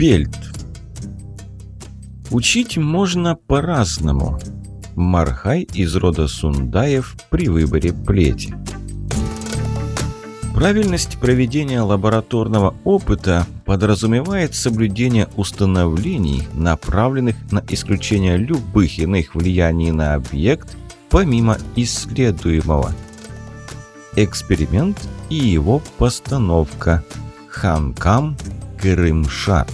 Бельт. Учить можно по-разному. Мархай из рода Сундаев при выборе плети. Правильность проведения лабораторного опыта подразумевает соблюдение установлений, направленных на исключение любых иных влияний на объект, помимо исследуемого. Эксперимент и его постановка. Ханкам Крымшат.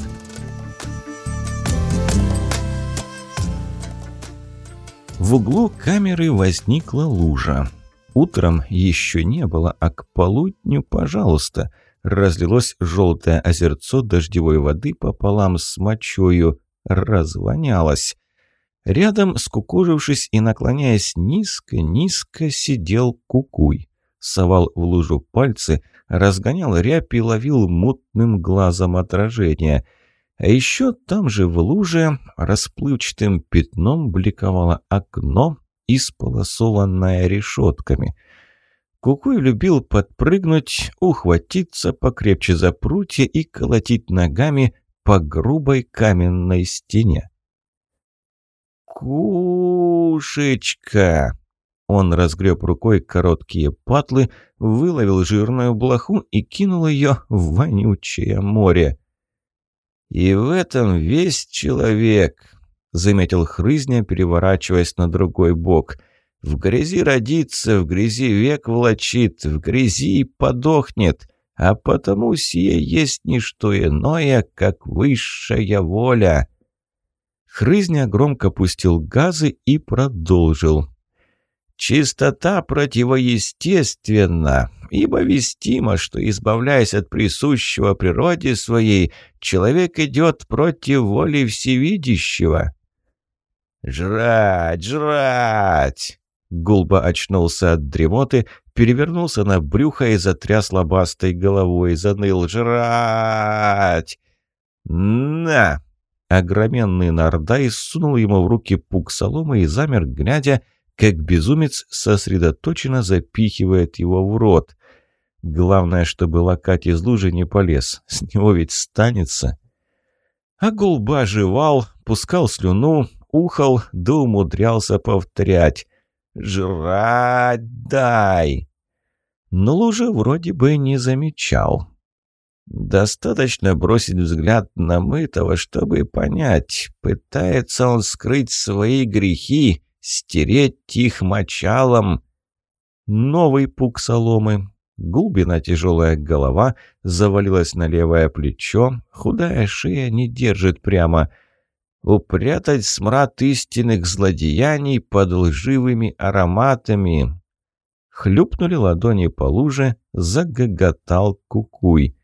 В углу камеры возникла лужа. Утром еще не было, а к полудню, пожалуйста, разлилось желтое озерцо дождевой воды пополам с мочою, развонялось. Рядом, скукожившись и наклоняясь низко-низко, сидел кукуй. Совал в лужу пальцы, разгонял рябь и ловил мутным глазом отражение. А еще там же в луже расплывчатым пятном бликовало окно, исполосованная решетками. Кукуй любил подпрыгнуть, ухватиться покрепче за прутья и колотить ногами по грубой каменной стене. «Кушечка!» Он разгреб рукой короткие патлы, выловил жирную блоху и кинул ее в вонючее море. «И в этом весь человек заметил Хрызня, переворачиваясь на другой бок. «В грязи родится, в грязи век влачит, в грязи и подохнет, а потому сие есть не что иное, как высшая воля». Хрызня громко пустил газы и продолжил. «Чистота противоестественна, ибо вестимо, что, избавляясь от присущего природе своей, человек идет против воли всевидящего. «Жрать, жрать!» Гулба очнулся от дремоты, перевернулся на брюхо и затряс лобастой головой, заныл «Жрать!» «На!» Огроменный Нардай сунул ему в руки пук соломы и замер, глядя, как безумец сосредоточенно запихивает его в рот. Главное, чтобы лакать из лужи не полез, с него ведь станется. А гулба жевал, пускал слюну, ухал, да умудрялся повторять «Жрать дай!» Но лужа вроде бы не замечал. Достаточно бросить взгляд на мытого, чтобы понять, пытается он скрыть свои грехи, стереть их мочалом. Новый пук соломы. Гулбина тяжелая голова завалилась на левое плечо, худая шея не держит прямо – упрятать смрад истинных злодеяний под лживыми ароматами. Хлюпнули ладони по луже, загоготал кукуй.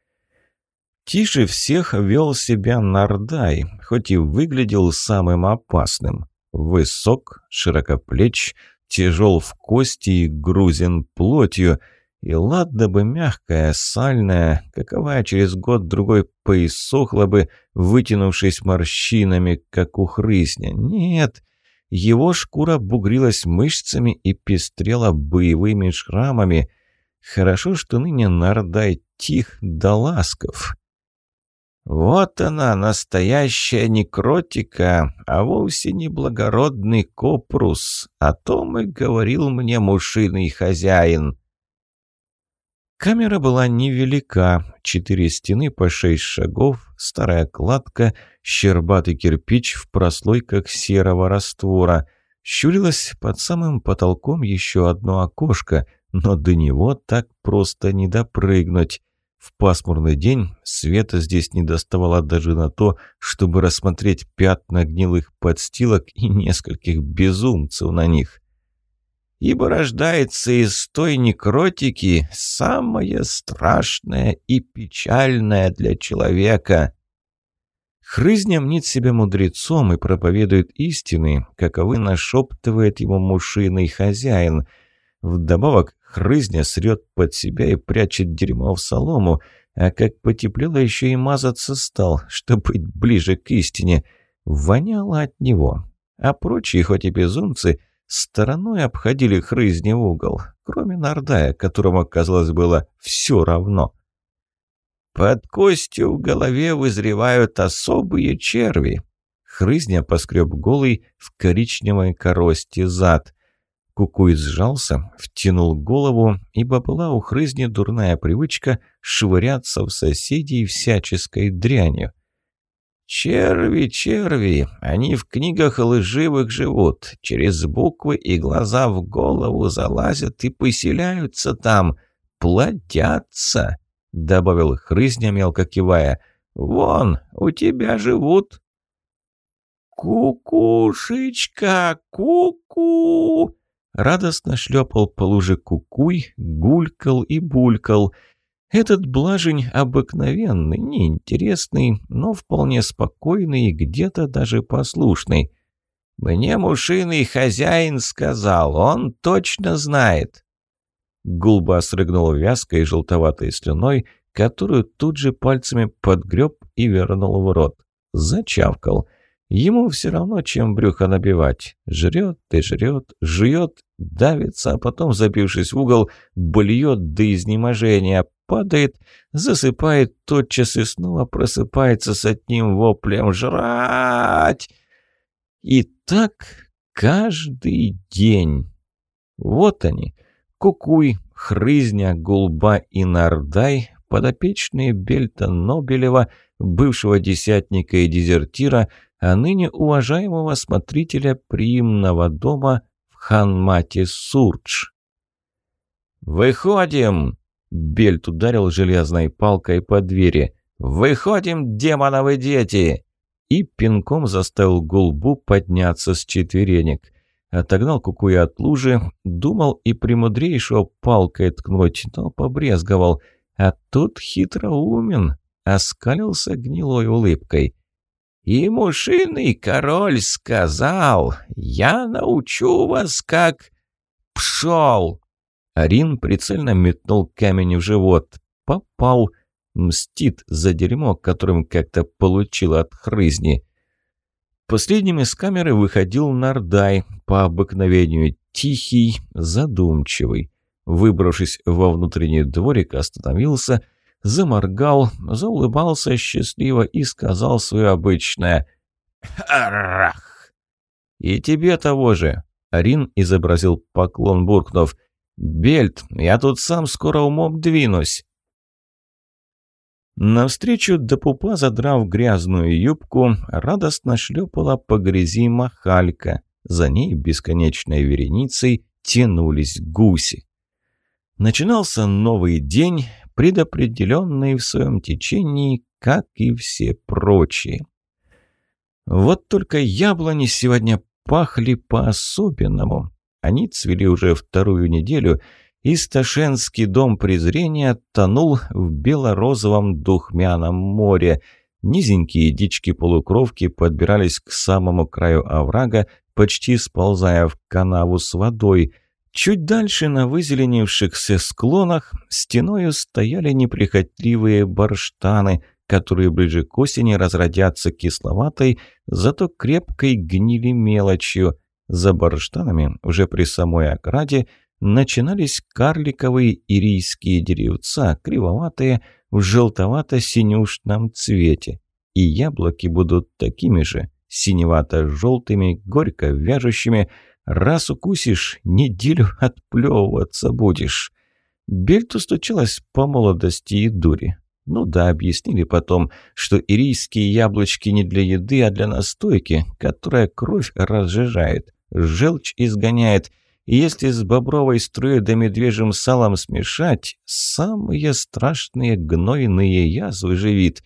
Тише всех вел себя Нардай, хоть и выглядел самым опасным. Высок, широкоплеч, тяжел в кости и грузен плотью — и ладно бы мягкая, сальная, каковая через год-другой поиссохла бы, вытянувшись морщинами, как у хрысня. Нет, его шкура бугрилась мышцами и пестрела боевыми шрамами. Хорошо, что ныне Нардай тих да ласков. Вот она, настоящая некротика, а вовсе не благородный копрус. О том и говорил мне мушиный хозяин. Камера была невелика, четыре стены по шесть шагов, старая кладка, щербатый кирпич в прослойках серого раствора. Щурилось под самым потолком еще одно окошко, но до него так просто не допрыгнуть. В пасмурный день света здесь не доставало даже на то, чтобы рассмотреть пятна гнилых подстилок и нескольких безумцев на них ибо рождается из той некротики самое страшное и печальное для человека. Хрызня мнит себя мудрецом и проповедует истины, каковы нашептывает ему мушиный хозяин. Вдобавок Хрызня срет под себя и прячет дерьмо в солому, а как потеплело еще и мазаться стал, чтобы быть ближе к истине. Воняло от него. А прочие, хоть и безумцы, — стороной обходили хрызни в угол, кроме Нардая, которому, казалось, было все равно. Под костью в голове вызревают особые черви. Хрызня поскреб голый в коричневой корости зад. Кукуй сжался, втянул голову, ибо была у хрызни дурная привычка швыряться в соседей всяческой дрянью. «Черви, черви, они в книгах лживых живут, через буквы и глаза в голову залазят и поселяются там, плодятся», — добавил хрызня, мелко кивая. «Вон, у тебя живут». «Кукушечка, ку-ку!» Радостно шлепал по луже кукуй, гулькал и булькал. Этот блажень обыкновенный, неинтересный, но вполне спокойный и где-то даже послушный. «Мне мушиный хозяин сказал, он точно знает». Гулба срыгнул вязкой желтоватой слюной, которую тут же пальцами подгреб и вернул в рот. Зачавкал. Ему все равно, чем брюхо набивать. Жрет и жрет, жует, давится, а потом, забившись в угол, блюет до изнеможения, падает, засыпает тотчас и снова просыпается с одним воплем «Жрать!» И так каждый день. Вот они, Кукуй, Хрызня, Гулба и Нардай, подопечные Бельта Нобелева, бывшего десятника и дезертира, а ныне уважаемого смотрителя приимного дома в Ханмате Сурдж. «Выходим!» — Бельт ударил железной палкой по двери. «Выходим, демоновы дети!» И пинком заставил Гулбу подняться с четверенек. Отогнал кукуя от лужи, думал и премудрейшего палкой ткнуть, но побрезговал. А тут хитроумен, оскалился гнилой улыбкой. И мушиный король сказал, «Я научу вас, как...» «Пшел!» Арин прицельно метнул камень в живот. Попал. Мстит за дерьмо, которым как-то получил от хрызни. Последним из камеры выходил Нардай, по обыкновению тихий, задумчивый. Выбравшись во внутренний дворик, остановился — заморгал, заулыбался счастливо и сказал свое обычное «Арах!» «И тебе того же!» Арин изобразил поклон, буркнув «Бельт, я тут сам скоро умом двинусь!» Навстречу до пупа, задрав грязную юбку, радостно шлепала по грязи махалька. За ней бесконечной вереницей тянулись гуси. Начинался новый день, предопределенные в своем течении, как и все прочие. Вот только яблони сегодня пахли по-особенному. Они цвели уже вторую неделю, и Сташенский дом презрения тонул в бело-розовом духмяном море. Низенькие дички-полукровки подбирались к самому краю оврага, почти сползая в канаву с водой. Чуть дальше на вызеленившихся склонах стеною стояли неприхотливые барштаны, которые ближе к осени разродятся кисловатой, зато крепкой гнили мелочью. За барштанами, уже при самой ограде, начинались карликовые ирийские деревца, кривоватые, в желтовато-синюшном цвете. И яблоки будут такими же, синевато-желтыми, горько вяжущими, Раз укусишь, неделю отплевываться будешь. Бельту стучалась по молодости и дури. Ну да, объяснили потом, что ирийские яблочки не для еды, а для настойки, которая кровь разжижает, желчь изгоняет. И если с бобровой струей да медвежьим салом смешать, самые страшные гнойные язвы живит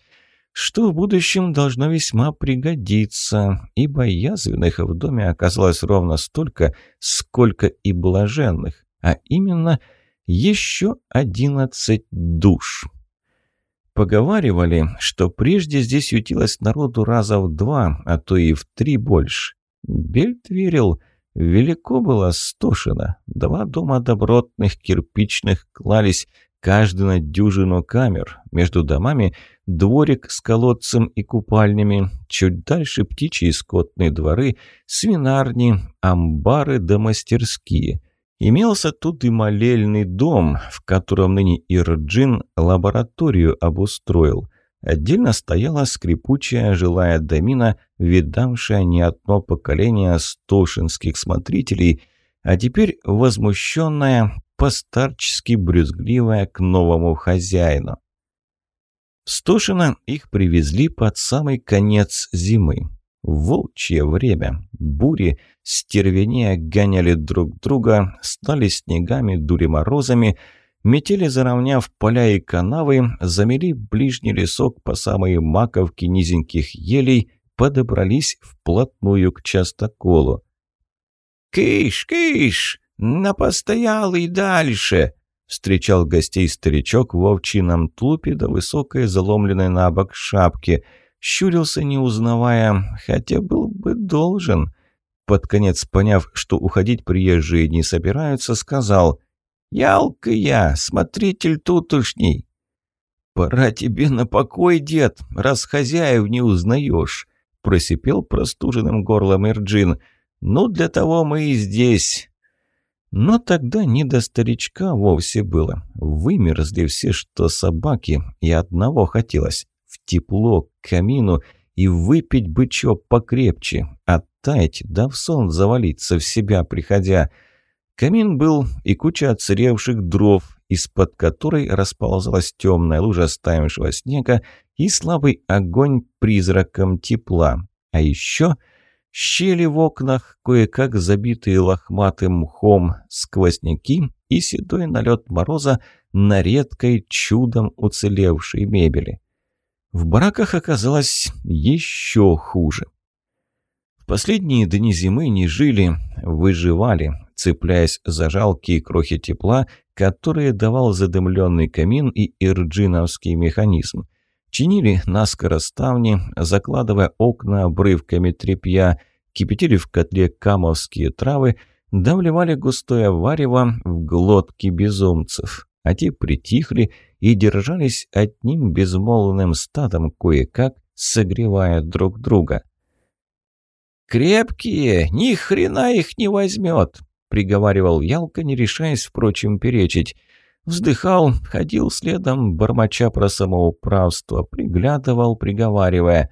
что в будущем должно весьма пригодиться, ибо язвенных в доме оказалось ровно столько, сколько и блаженных, а именно еще одиннадцать душ. Поговаривали, что прежде здесь ютилось народу раза в два, а то и в три больше. Бельт верил, велико было стошено, два дома добротных кирпичных клались, каждый на дюжину камер. Между домами дворик с колодцем и купальнями, чуть дальше птичьи и скотные дворы, свинарни, амбары да мастерские. Имелся тут и молельный дом, в котором ныне Ирджин лабораторию обустроил. Отдельно стояла скрипучая жилая домина, видавшая не одно поколение стошинских смотрителей, а теперь возмущенная, постарчески брюзгливая к новому хозяину. В Стошино их привезли под самый конец зимы. Волчье время. Бури, стервенея гоняли друг друга, стали снегами, дури-морозами, метели, заровняв поля и канавы, замели ближний лесок по самые маковки низеньких елей, подобрались вплотную к частоколу. «Кыш, кыш! На постоялый дальше!» Встречал гостей старичок в овчином тулупе до высокой заломленной на бок шапки – щурился, не узнавая, хотя был бы должен. Под конец, поняв, что уходить приезжие не собираются, сказал «Ялка я, смотритель тутушний». «Пора тебе на покой, дед, раз хозяев не узнаешь», – просипел простуженным горлом Ирджин. «Ну, для того мы и здесь». Но тогда не до старичка вовсе было. Вымерзли все, что собаки, и одного хотелось в тепло, к камину и выпить бы чё покрепче, оттаять, да в сон завалиться в себя приходя. Камин был и куча отсыревших дров, из-под которой расползалась темная лужа стаившего снега и слабый огонь призраком тепла. А еще щели в окнах, кое-как забитые лохматым мхом, сквозняки и седой налет мороза на редкой чудом уцелевшей мебели. В бараках оказалось еще хуже. В последние дни зимы не жили, выживали, цепляясь за жалкие крохи тепла, которые давал задымленный камин и ирджиновский механизм. Чинили наскоро ставни, закладывая окна обрывками тряпья, кипятили в котле камовские травы, давливали густое варево в глотки безумцев а те притихли и держались одним безмолвным стадом кое-как, согревая друг друга. «Крепкие, ни хрена их не возьмет!» — приговаривал Ялка, не решаясь, впрочем, перечить. Вздыхал, ходил следом, бормоча про самоуправство, приглядывал, приговаривая.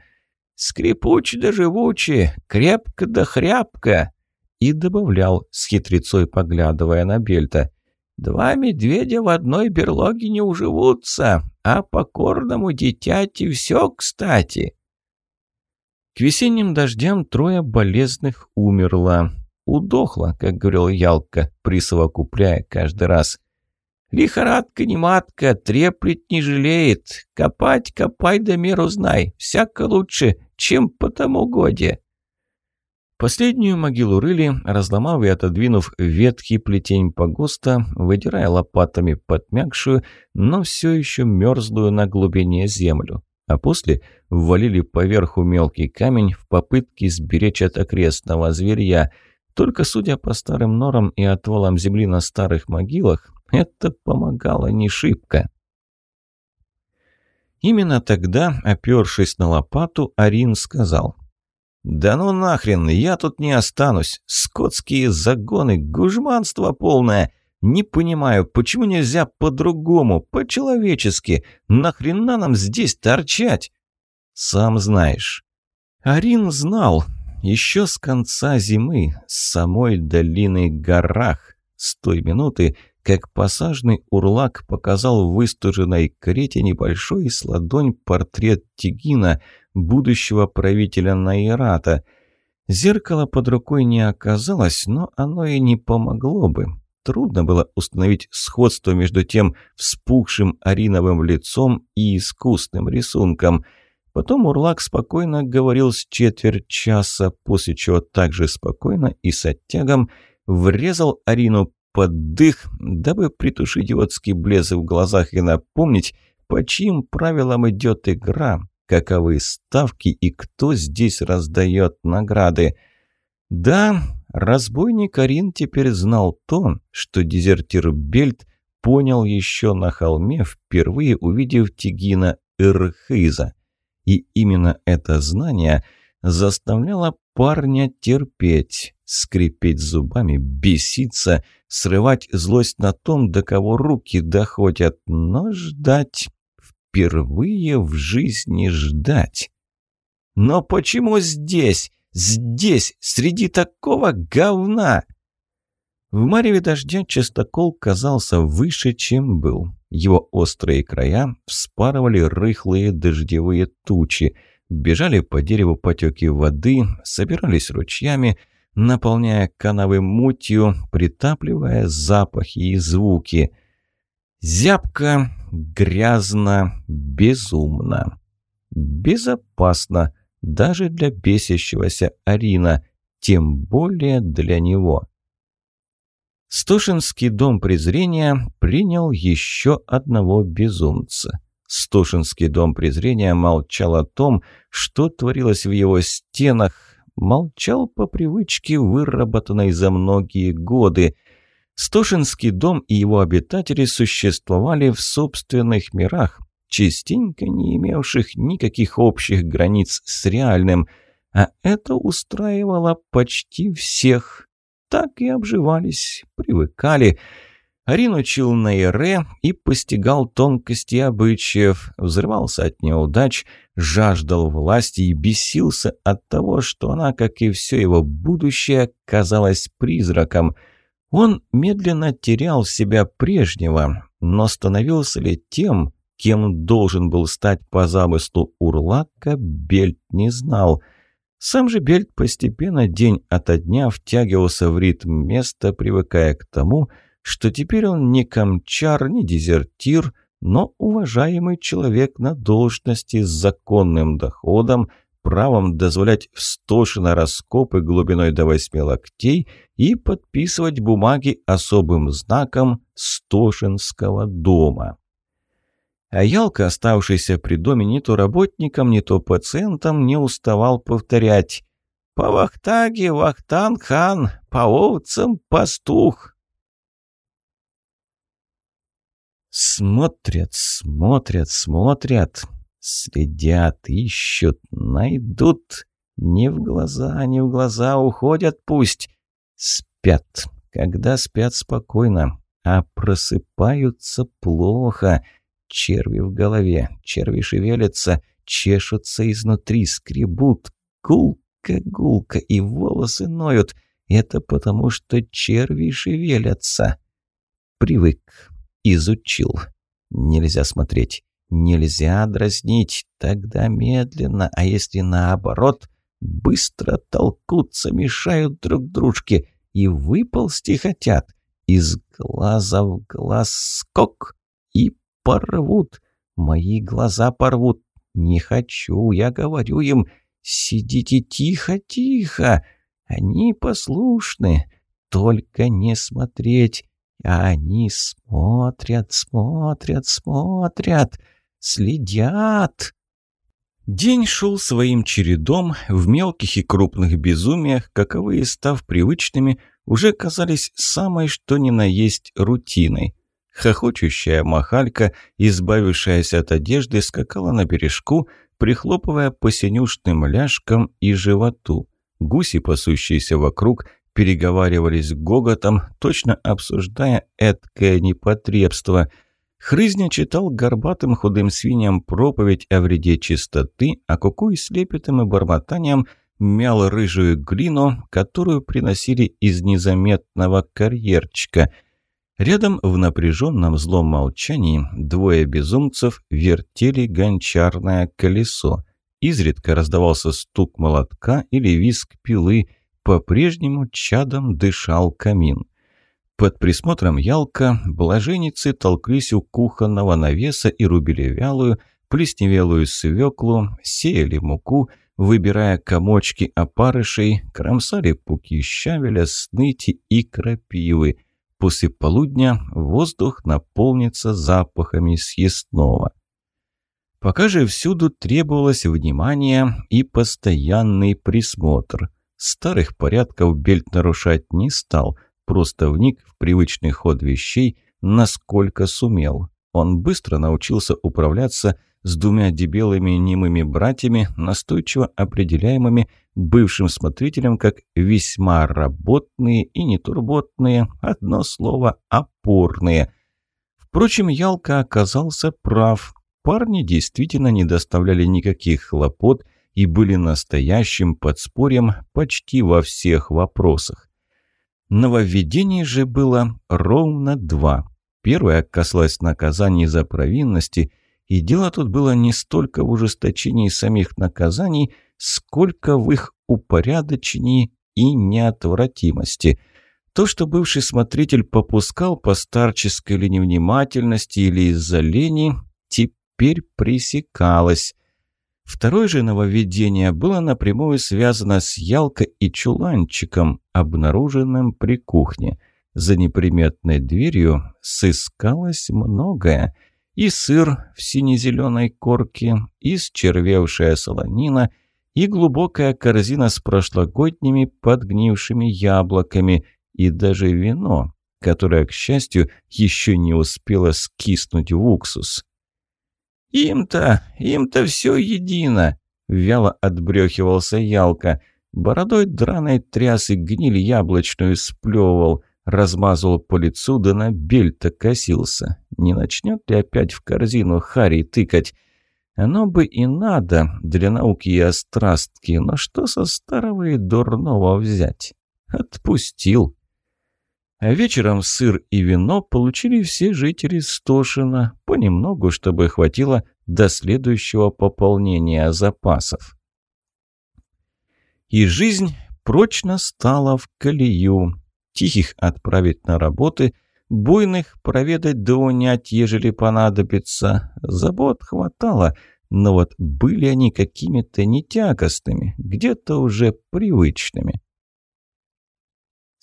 «Скрипуч да живучи, крепко да хряпко!» И добавлял, с хитрецой поглядывая на Бельта. Два медведя в одной берлоге не уживутся, а покорному дитяти все кстати. К весенним дождям трое болезных умерло. Удохло, как говорил Ялка, присовокупляя каждый раз. Лихорадка не матка, треплет не жалеет. Копать, копай да меру знай, всяко лучше, чем по тому годе. Последнюю могилу рыли, разломав и отодвинув ветхий плетень погоста, выдирая лопатами подмягшую, но все еще мерзлую на глубине землю. А после ввалили поверху мелкий камень в попытке сберечь от окрестного зверья. Только, судя по старым норам и отвалам земли на старых могилах, это помогало не шибко. Именно тогда, опершись на лопату, Арин сказал – «Да ну нахрен, я тут не останусь. Скотские загоны, гужманство полное. Не понимаю, почему нельзя по-другому, по-человечески? Нахрена нам здесь торчать?» «Сам знаешь». Арин знал. Еще с конца зимы, с самой долины горах, с той минуты, как пассажный урлак показал выстуженной крете небольшой с ладонь портрет Тигина, будущего правителя Найрата. Зеркало под рукой не оказалось, но оно и не помогло бы. Трудно было установить сходство между тем вспухшим ариновым лицом и искусным рисунком. Потом Урлак спокойно говорил с четверть часа, после чего также спокойно и с оттягом врезал Арину под дых, дабы притушить идиотский блеск в глазах и напомнить, по чьим правилам идет игра, каковы ставки и кто здесь раздает награды. Да, разбойник Арин теперь знал то, что дезертир Бельт понял еще на холме, впервые увидев Тигина Ирхиза. И именно это знание заставляло парня терпеть, скрипеть зубами, беситься, срывать злость на том, до кого руки доходят, но ждать, впервые в жизни ждать. Но почему здесь, здесь, среди такого говна? В мареве дождя частокол казался выше, чем был. Его острые края вспарывали рыхлые дождевые тучи, бежали по дереву потеки воды, собирались ручьями, наполняя канавы мутью, притапливая запахи и звуки. Зябко, грязно, безумно. Безопасно даже для бесящегося Арина, тем более для него. Стушинский дом презрения принял еще одного безумца. Стушинский дом презрения молчал о том, что творилось в его стенах, молчал по привычке, выработанной за многие годы. Стушинский дом и его обитатели существовали в собственных мирах, частенько не имевших никаких общих границ с реальным, а это устраивало почти всех. Так и обживались, привыкали. Арин учил на Ире и постигал тонкости обычаев, взрывался от неудач, жаждал власти и бесился от того, что она, как и все его будущее, казалась призраком. Он медленно терял себя прежнего, но становился ли тем, Кем должен был стать по замыслу Урлака, Бельт не знал. Сам же Бельт постепенно день ото дня втягивался в ритм места, привыкая к тому, что теперь он не камчар, не дезертир, но уважаемый человек на должности с законным доходом, правом дозволять в стошино раскопы глубиной до восьми локтей и подписывать бумаги особым знаком Стошинского дома. А Ялка, оставшийся при доме не то работником, не то пациентом, не уставал повторять «По вахтаге вахтан-хан, по овцам пастух». Смотрят, смотрят, смотрят, следят, ищут, найдут. Не в глаза, не в глаза уходят пусть. Спят, когда спят спокойно, а просыпаются плохо — Черви в голове, черви шевелятся, чешутся изнутри, скребут. Гулка, и волосы ноют. Это потому, что черви шевелятся. Привык, изучил. Нельзя смотреть, нельзя дразнить. Тогда медленно, а если наоборот, быстро толкутся, мешают друг дружке и выползти хотят. Из глаза в глаз скок и порвут. Мои глаза порвут. Не хочу, я говорю им, сидите тихо-тихо. Они послушны, только не смотреть. Они смотрят, смотрят, смотрят, следят. День шел своим чередом, в мелких и крупных безумиях, каковые, став привычными, уже казались самой что ни на есть рутиной. Хохочущая махалька, избавившаяся от одежды, скакала на бережку, прихлопывая по синюшным ляжкам и животу. Гуси, пасущиеся вокруг, переговаривались гоготом, точно обсуждая эткое непотребство. Хрызня читал горбатым худым свиньям проповедь о вреде чистоты, а кукуй с лепетом и бормотанием мял рыжую глину, которую приносили из незаметного карьерчика – Рядом в напряженном злом молчании двое безумцев вертели гончарное колесо. Изредка раздавался стук молотка или виск пилы, по-прежнему чадом дышал камин. Под присмотром Ялка блаженицы толклись у кухонного навеса и рубили вялую, плесневелую свеклу, сеяли муку, выбирая комочки опарышей, кромсали пуки щавеля, сныти и крапивы – После полудня воздух наполнится запахами съестного. Пока же всюду требовалось внимание и постоянный присмотр. Старых порядков Бельт нарушать не стал, просто вник в привычный ход вещей, насколько сумел. Он быстро научился управляться с двумя дебелыми немыми братьями, настойчиво определяемыми бывшим смотрителем как весьма работные и нетурботные, одно слово «опорные». Впрочем, Ялка оказался прав. Парни действительно не доставляли никаких хлопот и были настоящим подспорьем почти во всех вопросах. Нововведений же было ровно два. Первое касалось наказаний за провинности, и дело тут было не столько в ужесточении самих наказаний, сколько в их упорядочении и неотвратимости. То, что бывший смотритель попускал по старческой или невнимательности или из-за лени, теперь пресекалось. Второе же нововведение было напрямую связано с Ялкой и чуланчиком, обнаруженным при кухне. За неприметной дверью сыскалось многое. И сыр в сине-зеленой корке, и счервевшая солонина, и глубокая корзина с прошлогодними подгнившими яблоками, и даже вино, которое, к счастью, еще не успело скиснуть в уксус. «Им-то, им-то все едино!» — вяло отбрехивался Ялка. Бородой драной тряс и гниль яблочную сплевывал, размазывал по лицу, да на бель-то косился. Не начнет ли опять в корзину Харри тыкать? Оно бы и надо для науки и острастки, но что со старого и дурного взять? Отпустил. А вечером сыр и вино получили все жители Стошина, понемногу, чтобы хватило до следующего пополнения запасов. И жизнь прочно стала в колею. Тихих отправить на работы, буйных проведать да унять, ежели понадобится. Забот хватало, но вот были они какими-то нетягостными, где-то уже привычными.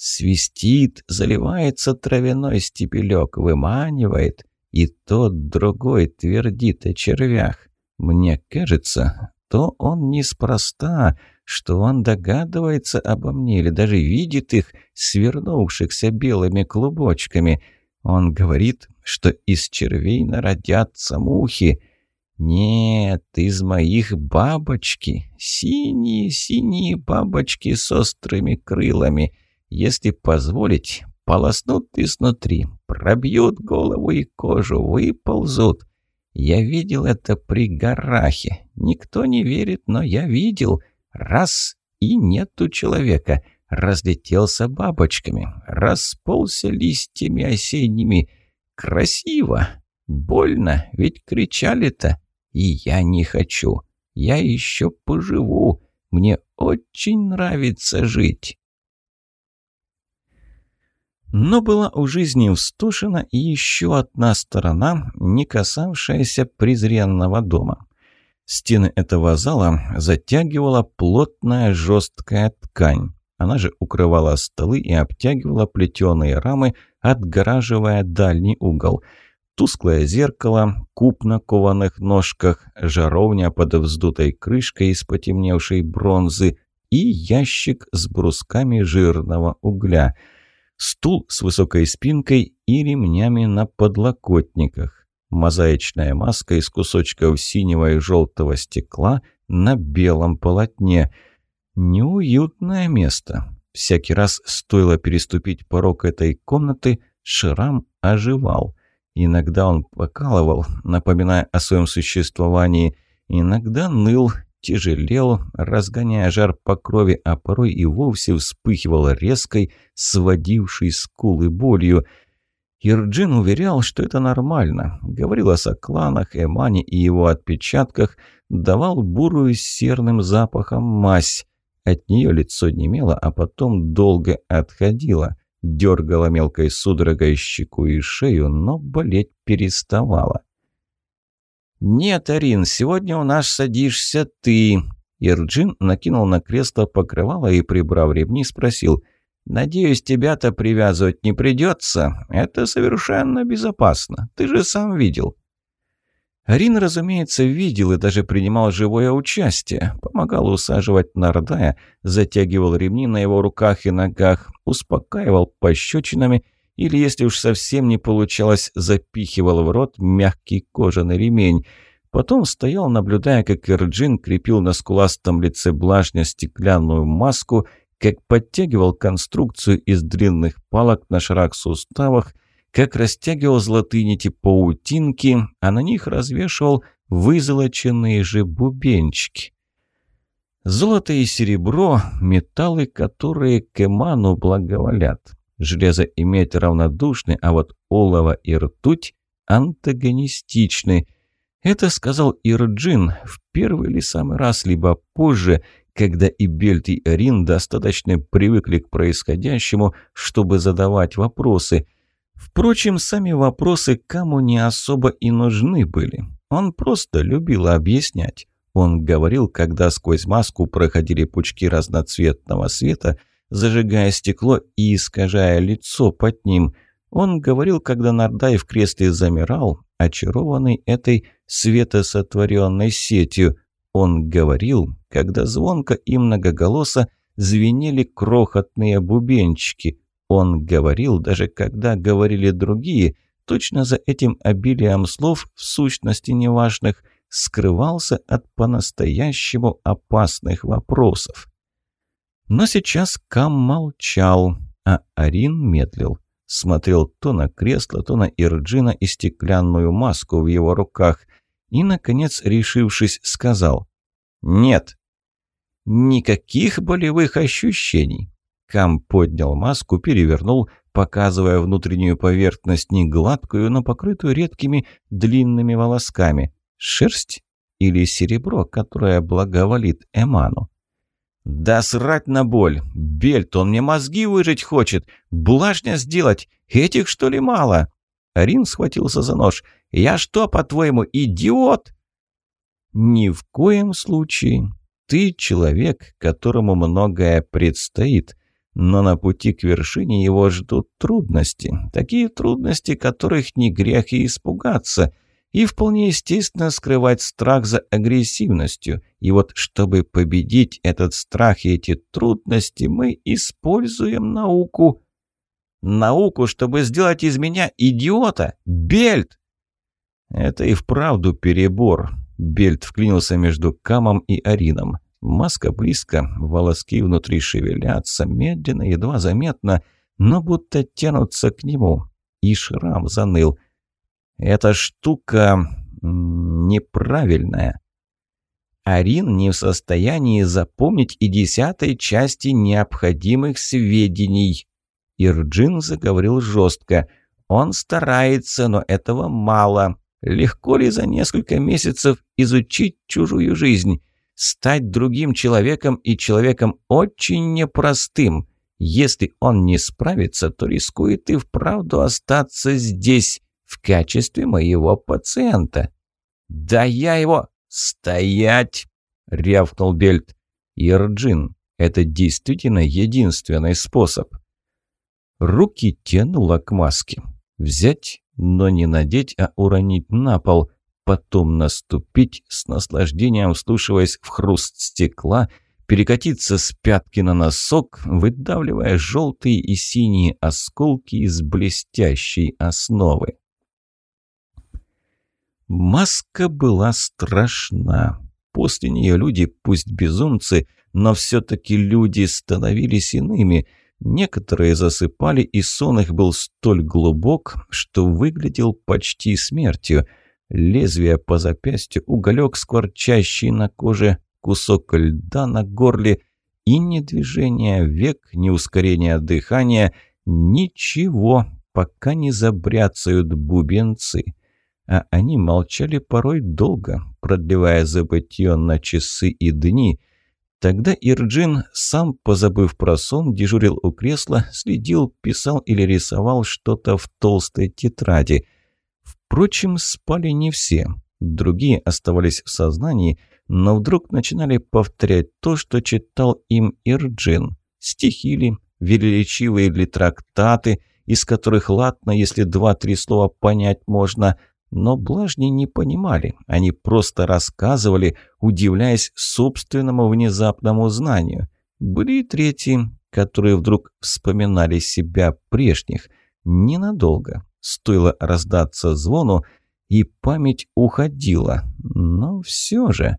Свистит, заливается травяной стебелек, выманивает, и тот другой твердит о червях. Мне кажется, то он неспроста, что он догадывается обо мне или даже видит их, свернувшихся белыми клубочками. Он говорит, что из червей народятся мухи. Нет, из моих бабочки, синие-синие бабочки с острыми крылами — если позволить, полоснут изнутри, пробьют голову и кожу, выползут. Я видел это при Гарахе. Никто не верит, но я видел. Раз — и нету человека. Разлетелся бабочками, расползся листьями осенними. Красиво, больно, ведь кричали-то. И я не хочу. Я еще поживу. Мне очень нравится жить. Но была у жизни устошена и еще одна сторона, не касавшаяся презренного дома. Стены этого зала затягивала плотная жесткая ткань. Она же укрывала столы и обтягивала плетеные рамы, отгораживая дальний угол. Тусклое зеркало, куб на кованых ножках, жаровня под вздутой крышкой из потемневшей бронзы и ящик с брусками жирного угля – стул с высокой спинкой и ремнями на подлокотниках, мозаичная маска из кусочков синего и желтого стекла на белом полотне. Неуютное место. Всякий раз стоило переступить порог этой комнаты, шрам оживал. Иногда он покалывал, напоминая о своем существовании, иногда ныл, тяжелел, разгоняя жар по крови, а порой и вовсе вспыхивал резкой, сводившей скулы болью. Ирджин уверял, что это нормально, говорил о сокланах, Эмане и его отпечатках, давал бурую серным запахом мазь. От нее лицо немело, а потом долго отходило, дергало мелкой судорогой щеку и шею, но болеть переставало. «Нет, Арин, сегодня у нас садишься ты». Ирджин накинул на кресло покрывало и, прибрав ремни, спросил. «Надеюсь, тебя-то привязывать не придется. Это совершенно безопасно. Ты же сам видел». Арин, разумеется, видел и даже принимал живое участие. Помогал усаживать Нардая, затягивал ремни на его руках и ногах, успокаивал пощечинами или, если уж совсем не получалось, запихивал в рот мягкий кожаный ремень. Потом стоял, наблюдая, как Ирджин крепил на скуластом лице блажня стеклянную маску, как подтягивал конструкцию из длинных палок на шарах-суставах, как растягивал золотые нити паутинки, а на них развешивал вызолоченные же бубенчики. Золото и серебро – металлы, которые к эману благоволят. Железо и медь равнодушны, а вот олово и ртуть антагонистичны. Это сказал Ирджин в первый или самый раз, либо позже, когда и Бельт, и Рин достаточно привыкли к происходящему, чтобы задавать вопросы. Впрочем, сами вопросы кому не особо и нужны были. Он просто любил объяснять. Он говорил, когда сквозь маску проходили пучки разноцветного света, зажигая стекло и искажая лицо под ним. Он говорил, когда Нардай в кресле замирал, очарованный этой светосотворенной сетью. Он говорил, когда звонко и многоголосо звенели крохотные бубенчики. Он говорил, даже когда говорили другие, точно за этим обилием слов, в сущности неважных, скрывался от по-настоящему опасных вопросов. Но сейчас Кам молчал, а Арин медлил. Смотрел то на кресло, то на Ирджина и стеклянную маску в его руках. И, наконец, решившись, сказал «Нет». «Никаких болевых ощущений». Кам поднял маску, перевернул, показывая внутреннюю поверхность не гладкую, но покрытую редкими длинными волосками. Шерсть или серебро, которое благоволит Эману? «Да срать на боль! Бельт, он мне мозги выжить хочет! Блажня сделать! Этих, что ли, мало?» Арин схватился за нож. «Я что, по-твоему, идиот?» «Ни в коем случае. Ты человек, которому многое предстоит. Но на пути к вершине его ждут трудности. Такие трудности, которых не грех и испугаться. И вполне естественно скрывать страх за агрессивностью. И вот чтобы победить этот страх и эти трудности, мы используем науку. Науку, чтобы сделать из меня идиота? Бельт! Это и вправду перебор. Бельт вклинился между Камом и Арином. Маска близко, волоски внутри шевелятся, медленно, едва заметно, но будто тянутся к нему. И шрам заныл – эта штука неправильная. Арин не в состоянии запомнить и десятой части необходимых сведений. Ирджин заговорил жестко. Он старается, но этого мало. Легко ли за несколько месяцев изучить чужую жизнь? Стать другим человеком и человеком очень непростым. Если он не справится, то рискует и вправду остаться здесь, в качестве моего пациента. «Да я его...» «Стоять!» — рявкнул Бельт. «Ирджин, это действительно единственный способ». Руки тянуло к маске. Взять, но не надеть, а уронить на пол. Потом наступить, с наслаждением вслушиваясь в хруст стекла, перекатиться с пятки на носок, выдавливая желтые и синие осколки из блестящей основы. Маска была страшна. После нее люди, пусть безумцы, но все-таки люди становились иными. Некоторые засыпали, и сон их был столь глубок, что выглядел почти смертью. Лезвие по запястью, уголек, скворчащий на коже, кусок льда на горле и ни движения век, ни ускорения дыхания, ничего, пока не забряцают бубенцы а они молчали порой долго, продлевая забытье на часы и дни. Тогда Ирджин, сам позабыв про сон, дежурил у кресла, следил, писал или рисовал что-то в толстой тетради. Впрочем, спали не все. Другие оставались в сознании, но вдруг начинали повторять то, что читал им Ирджин. Стихи ли, величивые ли трактаты, из которых ладно, если два-три слова понять можно – но блажни не понимали, они просто рассказывали, удивляясь собственному внезапному знанию. Были и третьи, которые вдруг вспоминали себя прежних. Ненадолго. Стоило раздаться звону, и память уходила. Но все же...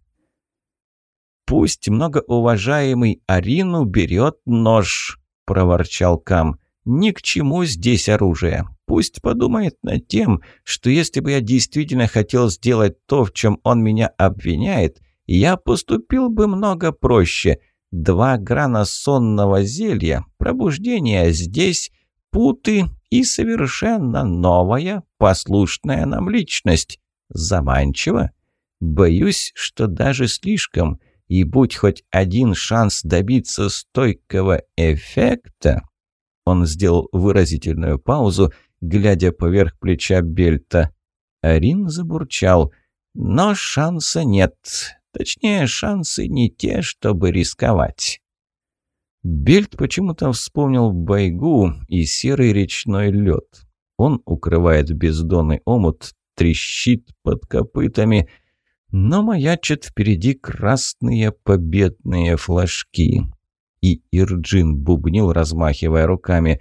«Пусть многоуважаемый Арину берет нож», — проворчал Кам. «Ни к чему здесь оружие. Пусть подумает над тем, что если бы я действительно хотел сделать то, в чем он меня обвиняет, я поступил бы много проще. Два грана сонного зелья, пробуждение здесь, путы и совершенно новая, послушная нам личность. Заманчиво? Боюсь, что даже слишком. И будь хоть один шанс добиться стойкого эффекта... Он сделал выразительную паузу, глядя поверх плеча Бельта. Арин забурчал. «Но шанса нет. Точнее, шансы не те, чтобы рисковать». Бельт почему-то вспомнил Байгу и серый речной лед. Он укрывает бездонный омут, трещит под копытами, но маячат впереди красные победные флажки. И Ирджин бубнил, размахивая руками.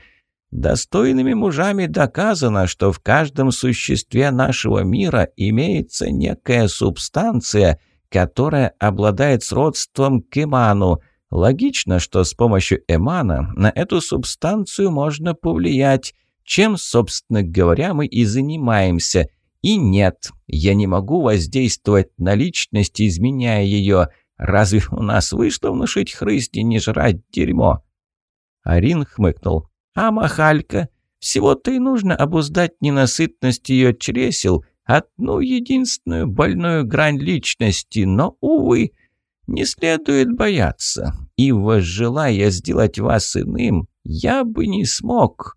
«Достойными мужами доказано, что в каждом существе нашего мира имеется некая субстанция, которая обладает сродством к Иману – Логично, что с помощью эмана на эту субстанцию можно повлиять, чем, собственно говоря, мы и занимаемся. И нет, я не могу воздействовать на личность, изменяя ее. Разве у нас вышло внушить хрысти не жрать дерьмо?» Арин хмыкнул. «А махалька? Всего-то и нужно обуздать ненасытность ее чресел, одну единственную больную грань личности, но, увы, не следует бояться, и, возжелая сделать вас иным, я бы не смог».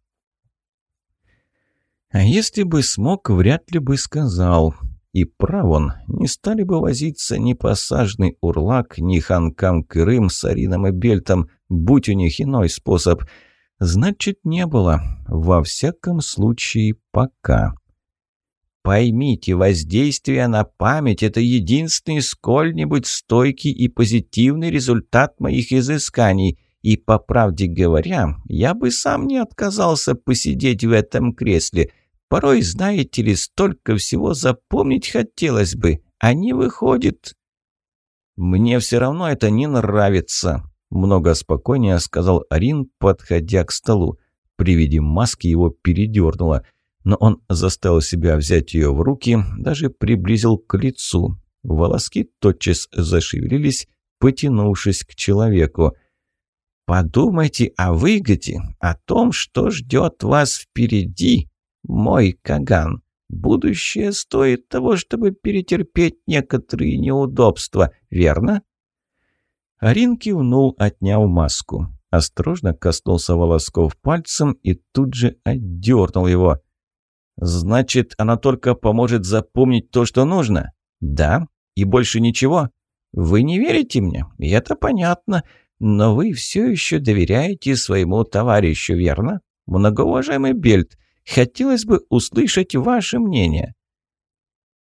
А если бы смог, вряд ли бы сказал. И прав он, не стали бы возиться ни посажный урлак, ни ханкам Крым с Арином и Бельтом, будь у них иной способ. Значит, не было. Во всяком случае, пока. Поймите, воздействие на память – это единственный сколь-нибудь стойкий и позитивный результат моих изысканий. И, по правде говоря, я бы сам не отказался посидеть в этом кресле. Порой, знаете ли, столько всего запомнить хотелось бы, а не выходит. «Мне все равно это не нравится», – много спокойнее сказал Арин, подходя к столу. При виде маски его передернуло – но он заставил себя взять ее в руки, даже приблизил к лицу. Волоски тотчас зашевелились, потянувшись к человеку. «Подумайте о выгоде, о том, что ждет вас впереди, мой Каган. Будущее стоит того, чтобы перетерпеть некоторые неудобства, верно?» Арин кивнул, отняв маску. Осторожно коснулся волосков пальцем и тут же отдернул его. «Значит, она только поможет запомнить то, что нужно?» «Да. И больше ничего?» «Вы не верите мне, и это понятно. Но вы все еще доверяете своему товарищу, верно? Многоуважаемый Бельт, хотелось бы услышать ваше мнение».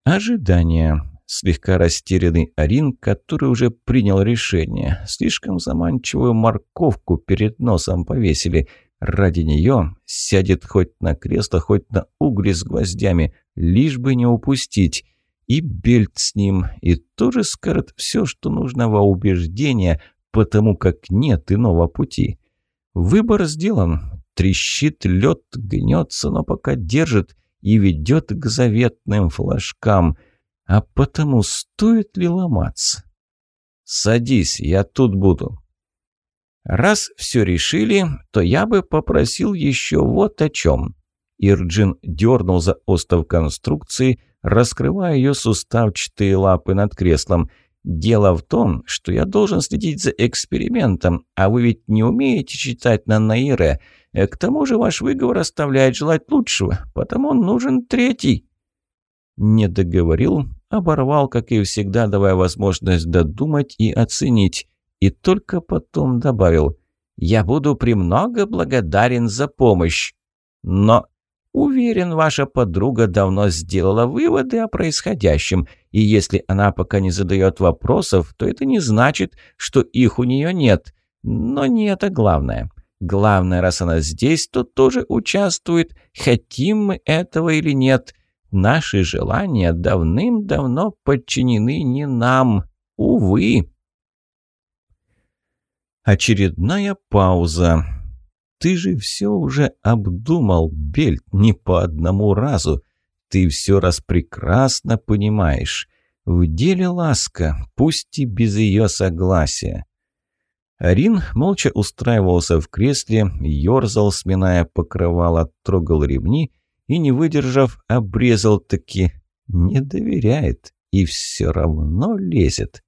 Ожидание. Слегка растерянный Арин, который уже принял решение. Слишком заманчивую морковку перед носом повесили – Ради нее сядет хоть на кресло, хоть на угли с гвоздями, лишь бы не упустить. И бельт с ним, и тоже скажет все, что нужно во убеждение, потому как нет иного пути. Выбор сделан. Трещит лед, гнется, но пока держит и ведет к заветным флажкам. А потому стоит ли ломаться? «Садись, я тут буду», «Раз все решили, то я бы попросил еще вот о чем». Ирджин дернул за остов конструкции, раскрывая ее суставчатые лапы над креслом. «Дело в том, что я должен следить за экспериментом, а вы ведь не умеете читать на Наире. К тому же ваш выговор оставляет желать лучшего, потому нужен третий». Не договорил, оборвал, как и всегда, давая возможность додумать и оценить и только потом добавил «Я буду премного благодарен за помощь, но...» Уверен, ваша подруга давно сделала выводы о происходящем, и если она пока не задает вопросов, то это не значит, что их у нее нет. Но не это главное. Главное, раз она здесь, то тоже участвует, хотим мы этого или нет. Наши желания давным-давно подчинены не нам. Увы. Очередная пауза. Ты же все уже обдумал, Бельт, не по одному разу. Ты все раз прекрасно понимаешь. В деле ласка, пусть и без ее согласия. Арин молча устраивался в кресле, ерзал, сминая покрывало, трогал ремни и, не выдержав, обрезал таки. Не доверяет и все равно лезет.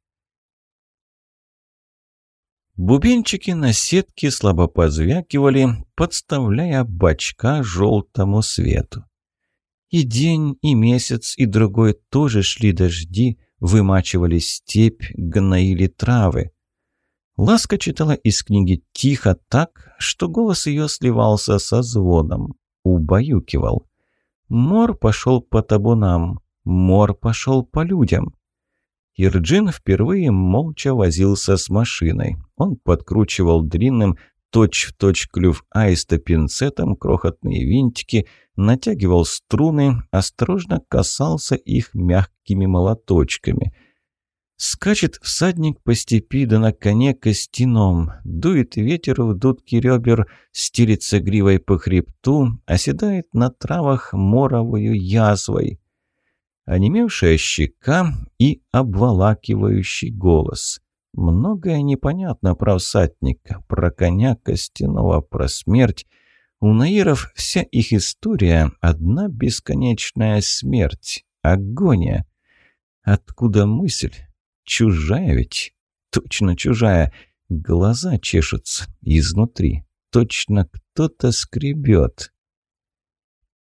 Бубенчики на сетке слабо позвякивали, подставляя бачка желтому свету. И день, и месяц, и другой тоже шли дожди, вымачивали степь, гноили травы. Ласка читала из книги тихо так, что голос ее сливался со звоном, убаюкивал. Мор пошел по табунам, мор пошел по людям. Ирджин впервые молча возился с машиной. Он подкручивал длинным, точь-в-точь точь клюв аиста пинцетом крохотные винтики, натягивал струны, осторожно касался их мягкими молоточками. Скачет всадник по степи да на коне костяном, дует ветер в дудки ребер, стелится гривой по хребту, оседает на травах моровую язвой онемевшая щека и обволакивающий голос. Многое непонятно про всадника, про коня костяного, про смерть. У наиров вся их история – одна бесконечная смерть, агония. Откуда мысль? Чужая ведь? Точно чужая. Глаза чешутся изнутри. Точно кто-то скребет.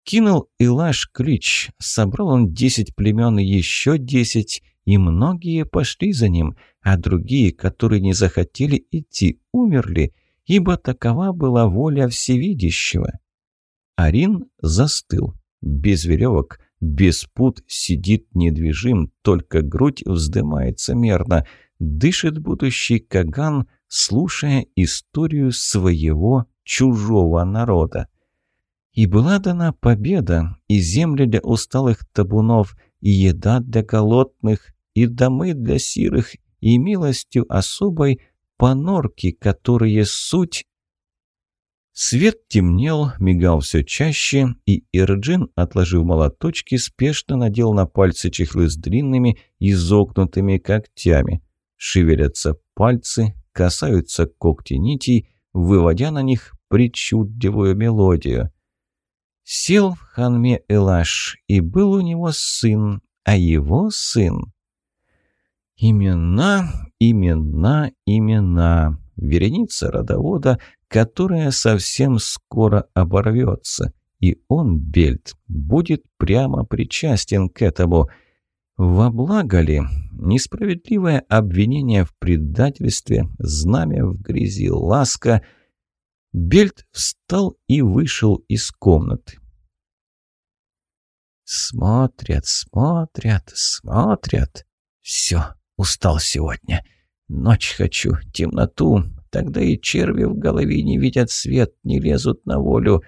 Кинул Илаш клич, собрал он десять племен и еще десять, и многие пошли за ним, а другие, которые не захотели идти, умерли, ибо такова была воля всевидящего. Арин застыл, без веревок, без пут, сидит недвижим, только грудь вздымается мерно, дышит будущий Каган, слушая историю своего чужого народа. И была дана победа, и земли для усталых табунов, и еда для голодных, и домы для сирых, и милостью особой понорки, которые суть... Свет темнел, мигал все чаще, и Ирджин, отложив молоточки, спешно надел на пальцы чехлы с длинными, изогнутыми когтями. Шевелятся пальцы, касаются когти нитей, выводя на них причудливую мелодию. Сел в ханме Элаш, и был у него сын, а его сын... Имена, имена, имена. Вереница родовода, которая совсем скоро оборвется. И он, Бельт, будет прямо причастен к этому. Во благо ли? Несправедливое обвинение в предательстве, знамя в грязи, ласка — Бельт встал и вышел из комнаты. Смотрят, смотрят, смотрят. Все, устал сегодня. Ночь хочу, темноту. Тогда и черви в голове не видят свет, не лезут на волю.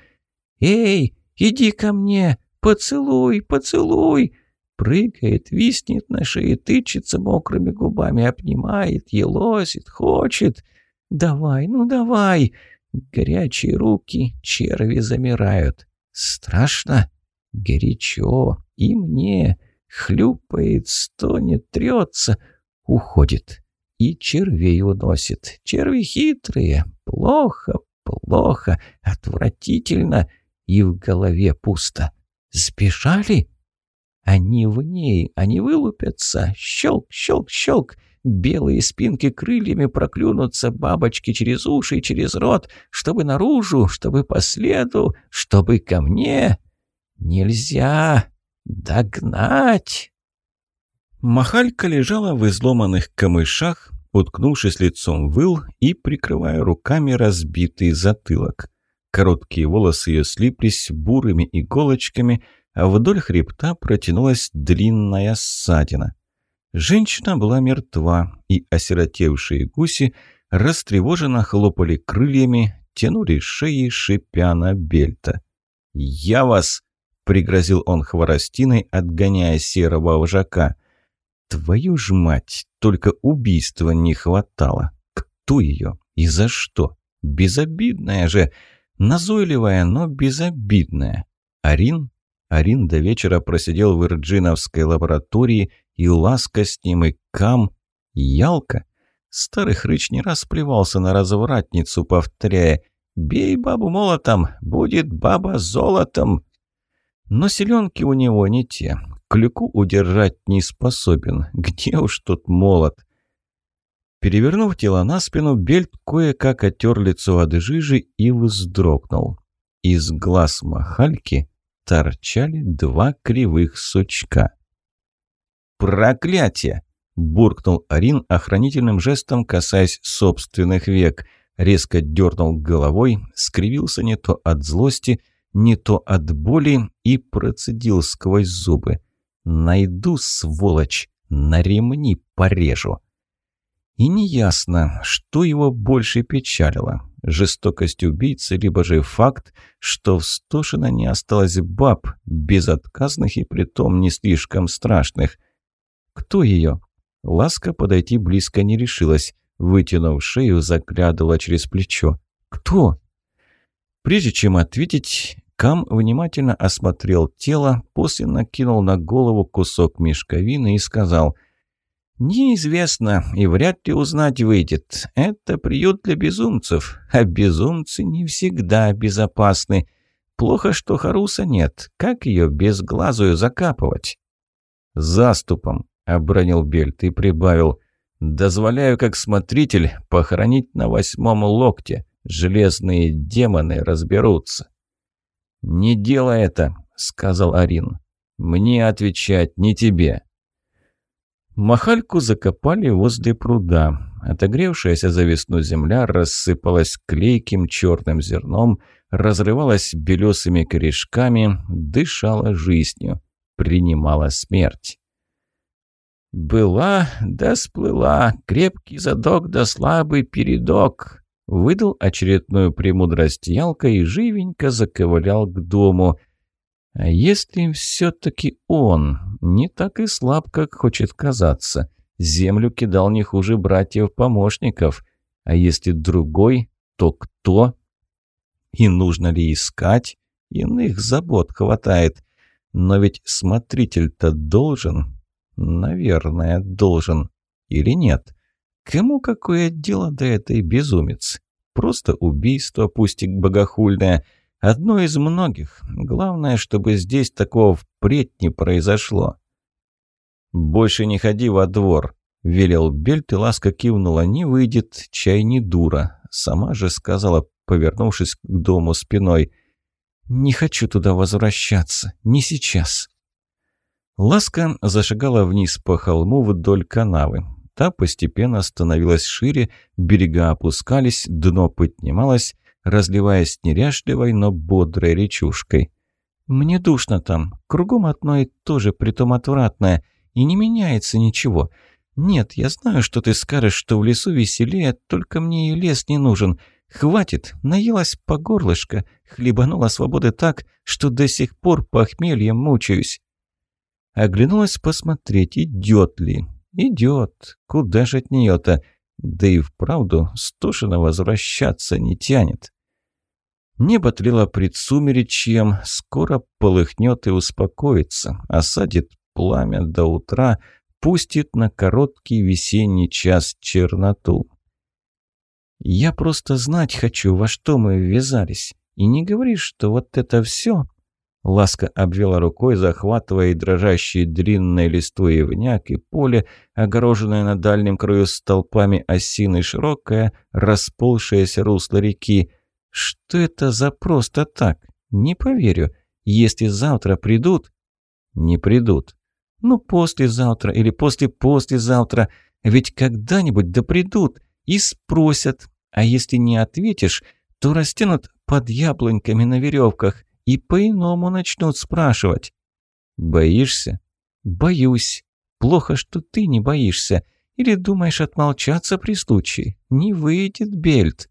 «Эй, иди ко мне! Поцелуй, поцелуй!» Прыгает, виснет на шее, тычется мокрыми губами, обнимает, елозит, хочет. «Давай, ну давай!» Горячие руки, черви замирают. Страшно? Горячо. И мне. Хлюпает, стонет, трется. Уходит. И червей уносит. Черви хитрые. Плохо, плохо, отвратительно. И в голове пусто. Сбежали? Они в ней, они вылупятся. Щелк, щелк, щелк. Белые спинки крыльями проклюнутся бабочки через уши и через рот, чтобы наружу, чтобы по следу, чтобы ко мне. Нельзя догнать. Махалька лежала в изломанных камышах, уткнувшись лицом в ил и прикрывая руками разбитый затылок. Короткие волосы ее слиплись бурыми иголочками, а вдоль хребта протянулась длинная ссадина. Женщина была мертва, и осиротевшие гуси растревоженно хлопали крыльями, тянули шеи, шипя на бельта. «Я вас!» – пригрозил он хворостиной, отгоняя серого вожака. Твою ж мать, только убийства не хватало. Кто ее и за что? Безобидная же, назойливая, но безобидная. Арин? Арин до вечера просидел в Ирджиновской лаборатории, и Ласка с ним, и Кам, и Ялка. Старый хрыч не раз плевался на развратницу, повторяя «Бей бабу молотом, будет баба золотом». Но селенки у него не те. Клюку удержать не способен. Где уж тут молот? Перевернув тело на спину, Бельт кое-как оттер лицо от жижи и вздрогнул. Из глаз махальки торчали два кривых сучка. «Проклятие!» – буркнул Арин охранительным жестом, касаясь собственных век. Резко дернул головой, скривился не то от злости, не то от боли и процедил сквозь зубы. «Найду, сволочь, на ремни порежу». И неясно, что его больше печалило. Жестокость убийцы, либо же факт, что в Стошино не осталось баб, безотказных и притом не слишком страшных. Кто ее? Ласка подойти близко не решилась. Вытянув шею, заглядывала через плечо. «Кто?» Прежде чем ответить, Кам внимательно осмотрел тело, после накинул на голову кусок мешковины и сказал «Неизвестно, и вряд ли узнать выйдет. Это приют для безумцев, а безумцы не всегда безопасны. Плохо, что Харуса нет. Как ее безглазую закапывать?» «Заступом», — обронил Бельт и прибавил. «Дозволяю, как смотритель, похоронить на восьмом локте. Железные демоны разберутся». «Не делай это», — сказал Арин. «Мне отвечать, не тебе». Махальку закопали возле пруда. Отогревшаяся за весну земля рассыпалась клейким черным зерном, разрывалась белесыми корешками, дышала жизнью, принимала смерть. «Была да сплыла, крепкий задок да слабый передок», выдал очередную премудрость Ялка и живенько заковылял к дому. А если все-таки он не так и слаб, как хочет казаться? Землю кидал не хуже братьев-помощников. А если другой, то кто? И нужно ли искать? Иных забот хватает. Но ведь смотритель-то должен. Наверное, должен. Или нет? Кому какое дело до этой безумец? Просто убийство, пусть и богохульное. Одно из многих. Главное, чтобы здесь такого впредь не произошло. «Больше не ходи во двор», — велел Бельт, и ласка кивнула. «Не выйдет, чай не дура». Сама же сказала, повернувшись к дому спиной. «Не хочу туда возвращаться. Не сейчас». Ласка зашагала вниз по холму вдоль канавы. Та постепенно становилась шире, берега опускались, дно поднималось, разливаясь неряшливой, но бодрой речушкой. «Мне душно там, кругом одно и то же, притом отвратное, и не меняется ничего. Нет, я знаю, что ты скажешь, что в лесу веселее, только мне и лес не нужен. Хватит, наелась по горлышко, хлебанула свободы так, что до сих пор похмельем мучаюсь». Оглянулась посмотреть, идет ли. «Идет. Куда же от нее-то? Да и вправду Стошина возвращаться не тянет». Небо тлело предсумеречьем, скоро полыхнет и успокоится, осадит пламя до утра, пустит на короткий весенний час черноту. «Я просто знать хочу, во что мы ввязались, и не говори, что вот это все Ласка обвела рукой, захватывая дрожащие длинные листвы ивняк и поле, огороженное на дальнем краю столпами осины широкое, расползшееся русло реки. «Что это за просто так? Не поверю. Если завтра придут...» «Не придут. Ну, послезавтра или после-послезавтра. Ведь когда-нибудь да придут и спросят. А если не ответишь, то растянут под яблоньками на веревках и по-иному начнут спрашивать. «Боишься?» «Боюсь. Плохо, что ты не боишься. Или думаешь отмолчаться при случае? Не выйдет, Бельт».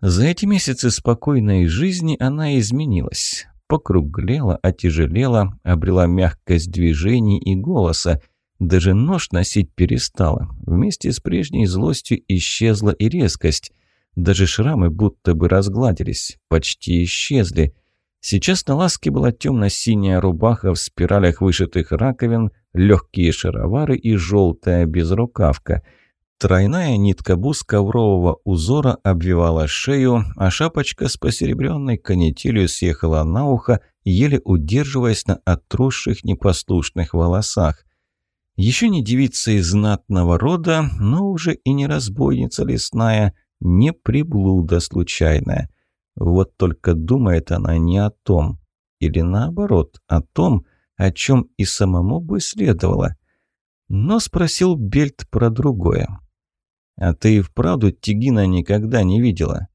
За эти месяцы спокойной жизни она изменилась. покруглела, отяжелела, обрела мягкость движений и голоса. Даже нож носить перестала. Вместе с прежней злостью исчезла и резкость. Даже шрамы будто бы разгладились, почти исчезли. Сейчас на ласке была темно-синяя рубаха в спиралях вышитых раковин, легкие шаровары и желтая безрукавка. Тройная нитка бус коврового узора обвивала шею, а шапочка с посеребренной канителью съехала на ухо, еле удерживаясь на отросших непослушных волосах. Еще не девица из знатного рода, но уже и не разбойница лесная, не приблуда случайная. Вот только думает она не о том, или наоборот, о том, о чем и самому бы следовало. Но спросил Бельт про другое. «А ты и вправду Тигина никогда не видела?»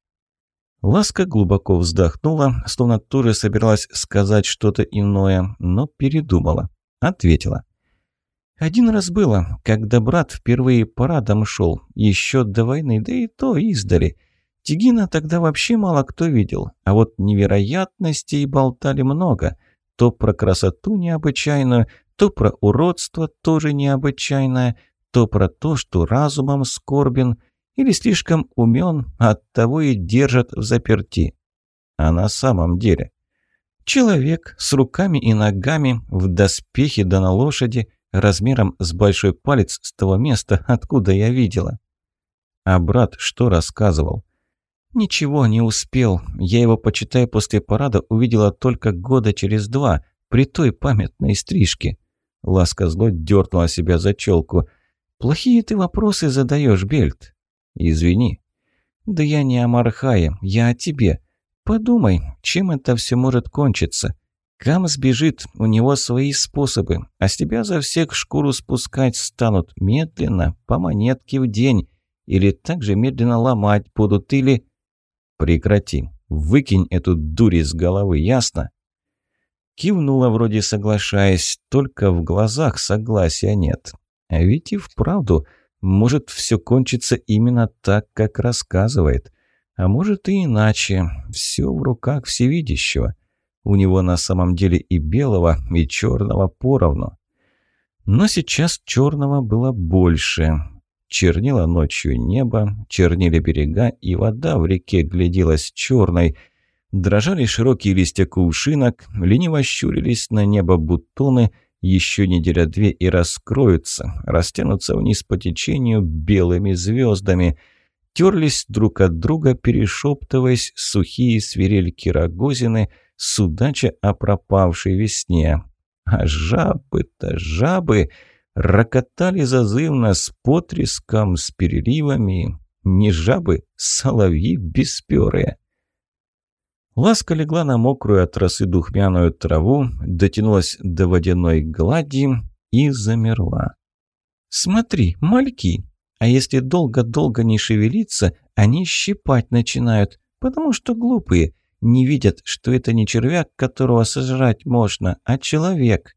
Ласка глубоко вздохнула, словно тоже собиралась сказать что-то иное, но передумала. Ответила. «Один раз было, когда брат впервые парадом шел, еще до войны, да и то издали. Тигина тогда вообще мало кто видел, а вот невероятностей болтали много. То про красоту необычайную, то про уродство тоже необычайное, то про то, что разумом скорбен или слишком умен, оттого и держат в заперти. А на самом деле... Человек с руками и ногами, в доспехе да на лошади, размером с большой палец с того места, откуда я видела. А брат что рассказывал? «Ничего, не успел. Я его, почитай, после парада увидела только года через два, при той памятной стрижке». Ласка зло дернула себя за челку. «Плохие ты вопросы задаешь, Бельт». «Извини». «Да я не о Мархае, я о тебе. Подумай, чем это все может кончиться. Кам сбежит, у него свои способы, а с тебя за всех шкуру спускать станут медленно, по монетке в день, или так же медленно ломать будут, или...» «Прекрати. Выкинь эту дурь из головы, ясно?» Кивнула, вроде соглашаясь, только в глазах согласия нет. А ведь и вправду, может, все кончится именно так, как рассказывает. А может и иначе. Все в руках всевидящего. У него на самом деле и белого, и черного поровну. Но сейчас черного было больше. Чернило ночью небо, чернили берега, и вода в реке гляделась черной. Дрожали широкие листья кувшинок, лениво щурились на небо бутоны, еще неделя-две и раскроются, растянутся вниз по течению белыми звездами. Терлись друг от друга, перешептываясь сухие свирельки рогозины, судача о пропавшей весне. А жабы-то жабы! рокотали зазывно с потреском, с переливами. Не жабы, соловьи бесперые. Ласка легла на мокрую от росы духмяную траву, дотянулась до водяной глади и замерла. «Смотри, мальки! А если долго-долго не шевелиться, они щипать начинают, потому что глупые, не видят, что это не червяк, которого сожрать можно, а человек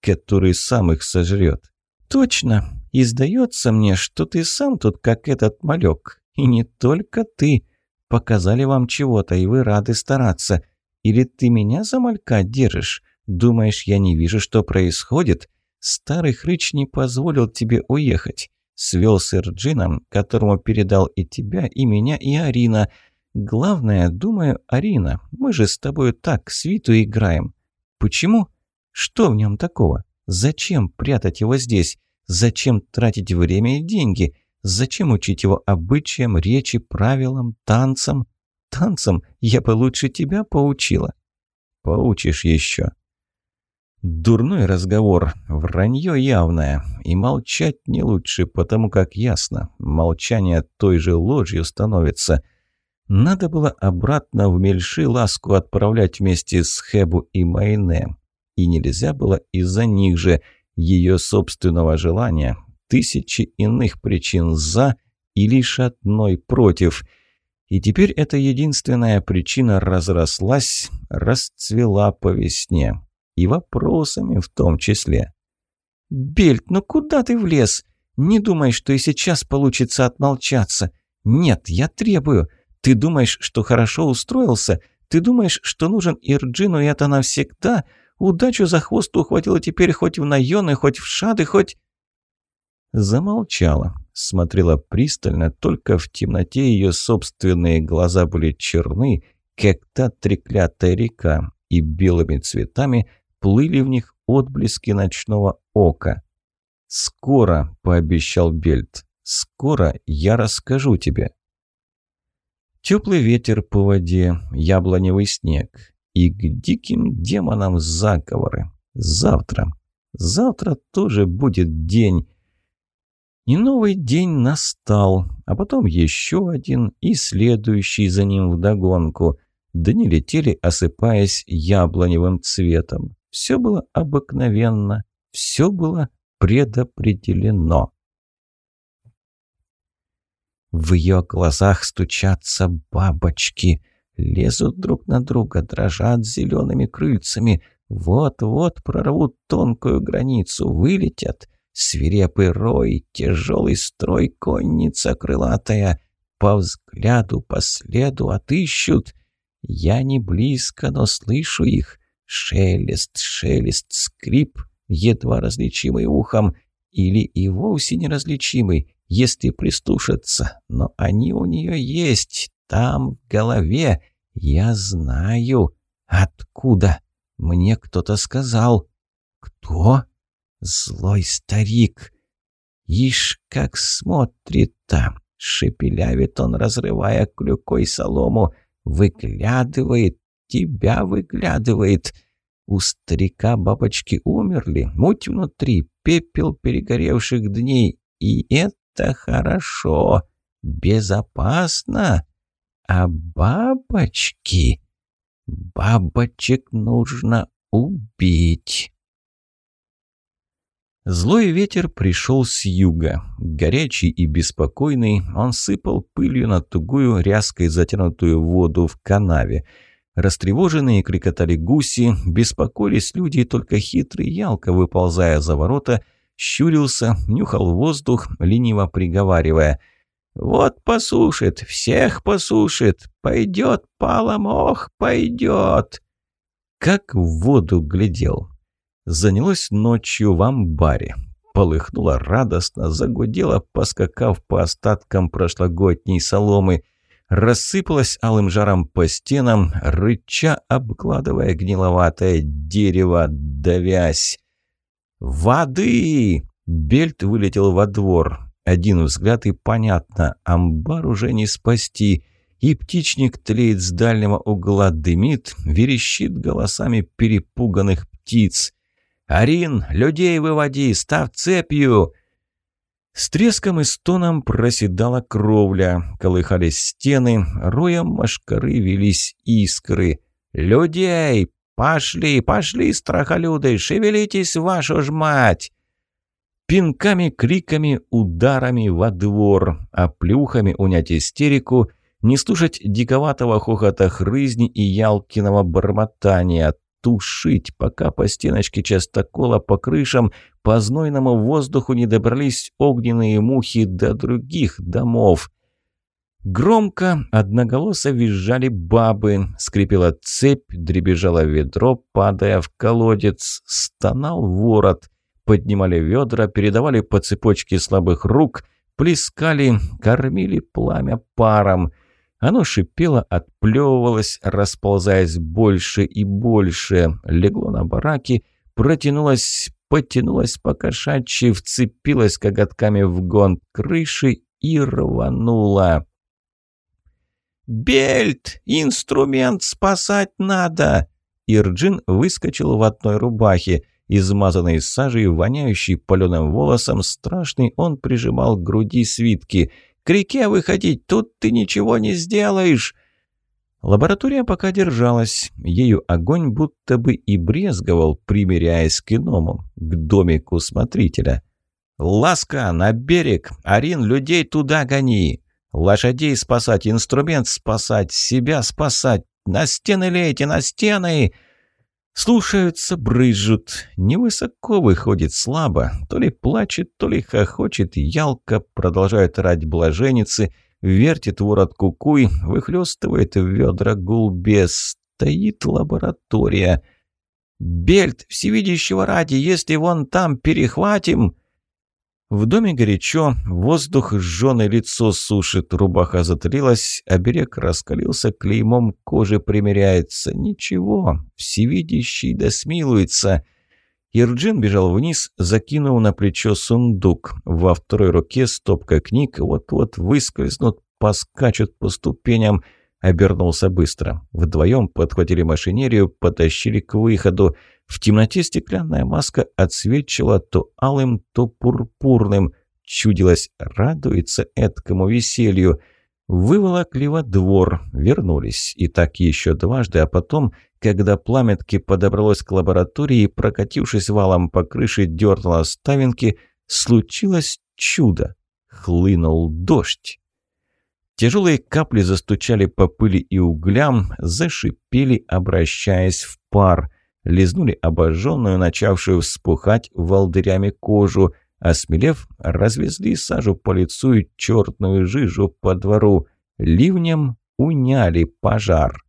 который сам их сожрет. Точно. И сдается мне, что ты сам тут как этот малек. И не только ты. Показали вам чего-то, и вы рады стараться. Или ты меня за малька держишь? Думаешь, я не вижу, что происходит? Старый хрыч не позволил тебе уехать. Свел с Эрджином, которому передал и тебя, и меня, и Арина. Главное, думаю, Арина, мы же с тобой так свиту играем. Почему? Что в нем такого? Зачем прятать его здесь? Зачем тратить время и деньги? Зачем учить его обычаям, речи, правилам, танцам? Танцам я бы лучше тебя поучила. Поучишь еще. Дурной разговор, вранье явное. И молчать не лучше, потому как ясно, молчание той же ложью становится. Надо было обратно в Мельши ласку отправлять вместе с Хебу и Майне и нельзя было из-за них же, ее собственного желания, тысячи иных причин «за» и лишь одной «против». И теперь эта единственная причина разрослась, расцвела по весне. И вопросами в том числе. «Бельт, ну куда ты влез? Не думай, что и сейчас получится отмолчаться. Нет, я требую. Ты думаешь, что хорошо устроился? Ты думаешь, что нужен Ирджину, и это навсегда? Удачу за хвост ухватила теперь хоть в наёны, хоть в шады, хоть...» Замолчала, смотрела пристально, только в темноте ее собственные глаза были черны, как та треклятая река, и белыми цветами плыли в них отблески ночного ока. «Скоро», — пообещал Бельт, — «скоро я расскажу тебе». Теплый ветер по воде, яблоневый снег. И к диким демонам заговоры. Завтра. Завтра тоже будет день. И новый день настал, а потом еще один и следующий за ним вдогонку. Дни летели, осыпаясь яблоневым цветом. Все было обыкновенно, все было предопределено. В ее глазах стучатся бабочки, лезут друг на друга, дрожат зелеными крыльцами. Вот-вот прорвут тонкую границу, вылетят. Свирепый рой, тяжелый строй, конница крылатая. По взгляду, по следу отыщут. Я не близко, но слышу их. Шелест, шелест, скрип, едва различимый ухом. Или и вовсе неразличимый, если прислушаться, но они у нее есть, там, в голове. Я знаю. Откуда? Мне кто-то сказал. Кто? Злой старик. Ишь, как смотрит там. Шепелявит он, разрывая клюкой солому. Выглядывает, тебя выглядывает. У старика бабочки умерли, муть внутри, пепел перегоревших дней. И это это хорошо, безопасно. А бабочки... Бабочек нужно убить. Злой ветер пришел с юга. Горячий и беспокойный, он сыпал пылью на тугую, ряской затянутую воду в канаве. Растревоженные крикотали гуси, беспокоились люди, только хитрый ялка, выползая за ворота, — щурился, нюхал воздух, лениво приговаривая. «Вот посушит, всех посушит, пойдет паломох, пойдет!» Как в воду глядел. Занялось ночью в амбаре. Полыхнуло радостно, загудело, поскакав по остаткам прошлогодней соломы. Рассыпалось алым жаром по стенам, рыча обкладывая гниловатое дерево, давясь. «Воды!» Бельт вылетел во двор. Один взгляд и понятно, амбар уже не спасти. И птичник тлеет с дальнего угла, дымит, верещит голосами перепуганных птиц. «Арин, людей выводи, став цепью!» С треском и стоном проседала кровля, колыхались стены, роем машкары велись искры. «Людей! «Пошли, пошли, страхолюды, шевелитесь, вашу ж мать!» Пинками, криками, ударами во двор, а плюхами унять истерику, не слушать диковатого хохота хрызни и ялкиного бормотания, тушить, пока по стеночке частокола, по крышам, по знойному воздуху не добрались огненные мухи до других домов. Громко, одноголосо визжали бабы, скрипела цепь, дребезжало ведро, падая в колодец, стонал ворот. Поднимали ведра, передавали по цепочке слабых рук, плескали, кормили пламя паром. Оно шипело, отплевывалось, расползаясь больше и больше, легло на бараки, протянулось, потянулось по кошачьи, вцепилось коготками в гон крыши и рвануло. «Бельт! Инструмент спасать надо!» Ирджин выскочил в одной рубахе. Измазанный сажей, воняющий паленым волосом, страшный он прижимал к груди свитки. «К реке выходить, тут ты ничего не сделаешь!» Лаборатория пока держалась. Ею огонь будто бы и брезговал, примиряясь к иному, к домику смотрителя. «Ласка, на берег! Арин, людей туда гони!» Лошадей спасать, инструмент спасать, себя спасать. На стены лейте, на стены!» Слушаются, брызжут. Невысоко выходит слабо. То ли плачет, то ли хохочет. Ялка продолжает рать блаженицы. Вертит ворот кукуй, выхлестывает в ведра гулбес. стоит лаборатория. «Бельт, всевидящего ради, если вон там перехватим...» В доме горячо, воздух жженое лицо сушит, рубаха затрилась, оберег раскалился, клеймом кожи примеряется. Ничего, всевидящий да смилуется. Ирджин бежал вниз, закинул на плечо сундук. Во второй руке стопка книг, вот-вот выскользнут, поскачут по ступеням. Обернулся быстро. Вдвоем подхватили машинерию, потащили к выходу. В темноте стеклянная маска отсвечивала то алым, то пурпурным. Чудилось, радуется эткому веселью. Выволокли во двор, вернулись. И так еще дважды, а потом, когда пламятки подобралось к лаборатории, прокатившись валом по крыше, дернуло ставинки, случилось чудо. Хлынул дождь. Тяжелые капли застучали по пыли и углям, зашипели, обращаясь в пар – лизнули обожженную, начавшую вспухать волдырями кожу, осмелев, развезли сажу по лицу и черную жижу по двору, ливнем уняли пожар.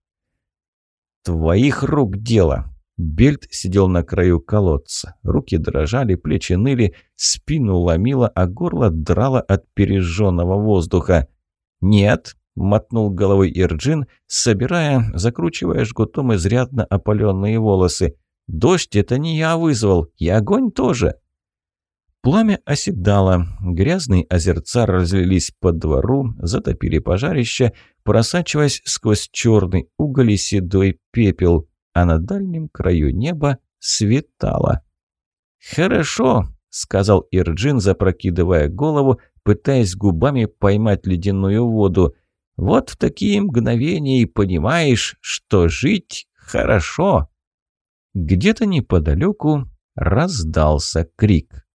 «Твоих рук дело!» Бельт сидел на краю колодца. Руки дрожали, плечи ныли, спину ломило, а горло драло от пережженного воздуха. «Нет!» — мотнул головой Ирджин, собирая, закручивая жгутом изрядно опаленные волосы. «Дождь это не я вызвал, и огонь тоже!» Пламя оседало, грязные озерца разлились по двору, затопили пожарище, просачиваясь сквозь черный уголь и седой пепел, а на дальнем краю неба светало. «Хорошо», — сказал Ирджин, запрокидывая голову, пытаясь губами поймать ледяную воду. Вот в такие мгновения и понимаешь, что жить хорошо. Где-то неподалеку раздался крик.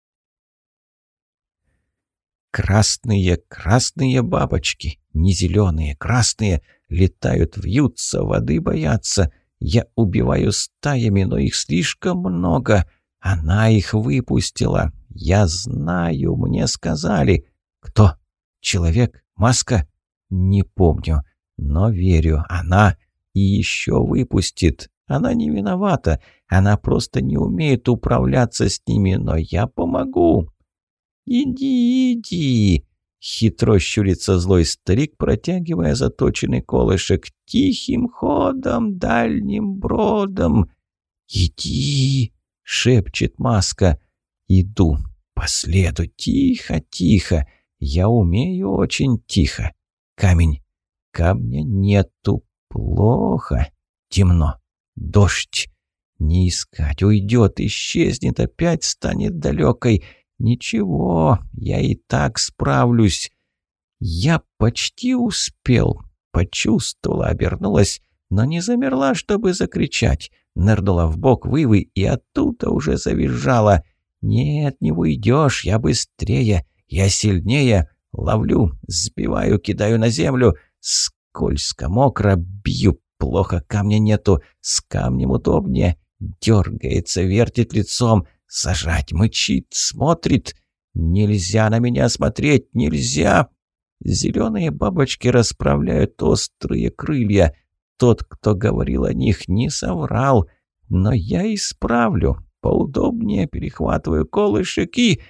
Красные, красные бабочки, не зеленые, красные, летают, вьются, воды боятся. Я убиваю стаями, но их слишком много. Она их выпустила. Я знаю, мне сказали. Кто? Человек? Маска? Не помню, но верю, она и еще выпустит. Она не виновата, она просто не умеет управляться с ними, но я помогу. Иди, иди, хитро щурится злой старик, протягивая заточенный колышек тихим ходом, дальним бродом. Иди, шепчет маска. Иду по следу, тихо, тихо. Я умею очень тихо. Камень. Камня нету. Плохо. Темно. Дождь. Не искать. Уйдет, исчезнет, опять станет далекой. Ничего, я и так справлюсь. Я почти успел. Почувствовала, обернулась, но не замерла, чтобы закричать. Нырнула в бок вывы и оттуда уже завизжала. «Нет, не уйдешь, я быстрее, я сильнее, Ловлю, сбиваю, кидаю на землю. Скользко, мокро, бью. Плохо, камня нету. С камнем удобнее. Дергается, вертит лицом. Сажать, мычит, смотрит. Нельзя на меня смотреть, нельзя. Зеленые бабочки расправляют острые крылья. Тот, кто говорил о них, не соврал. Но я исправлю. Поудобнее перехватываю колышек и...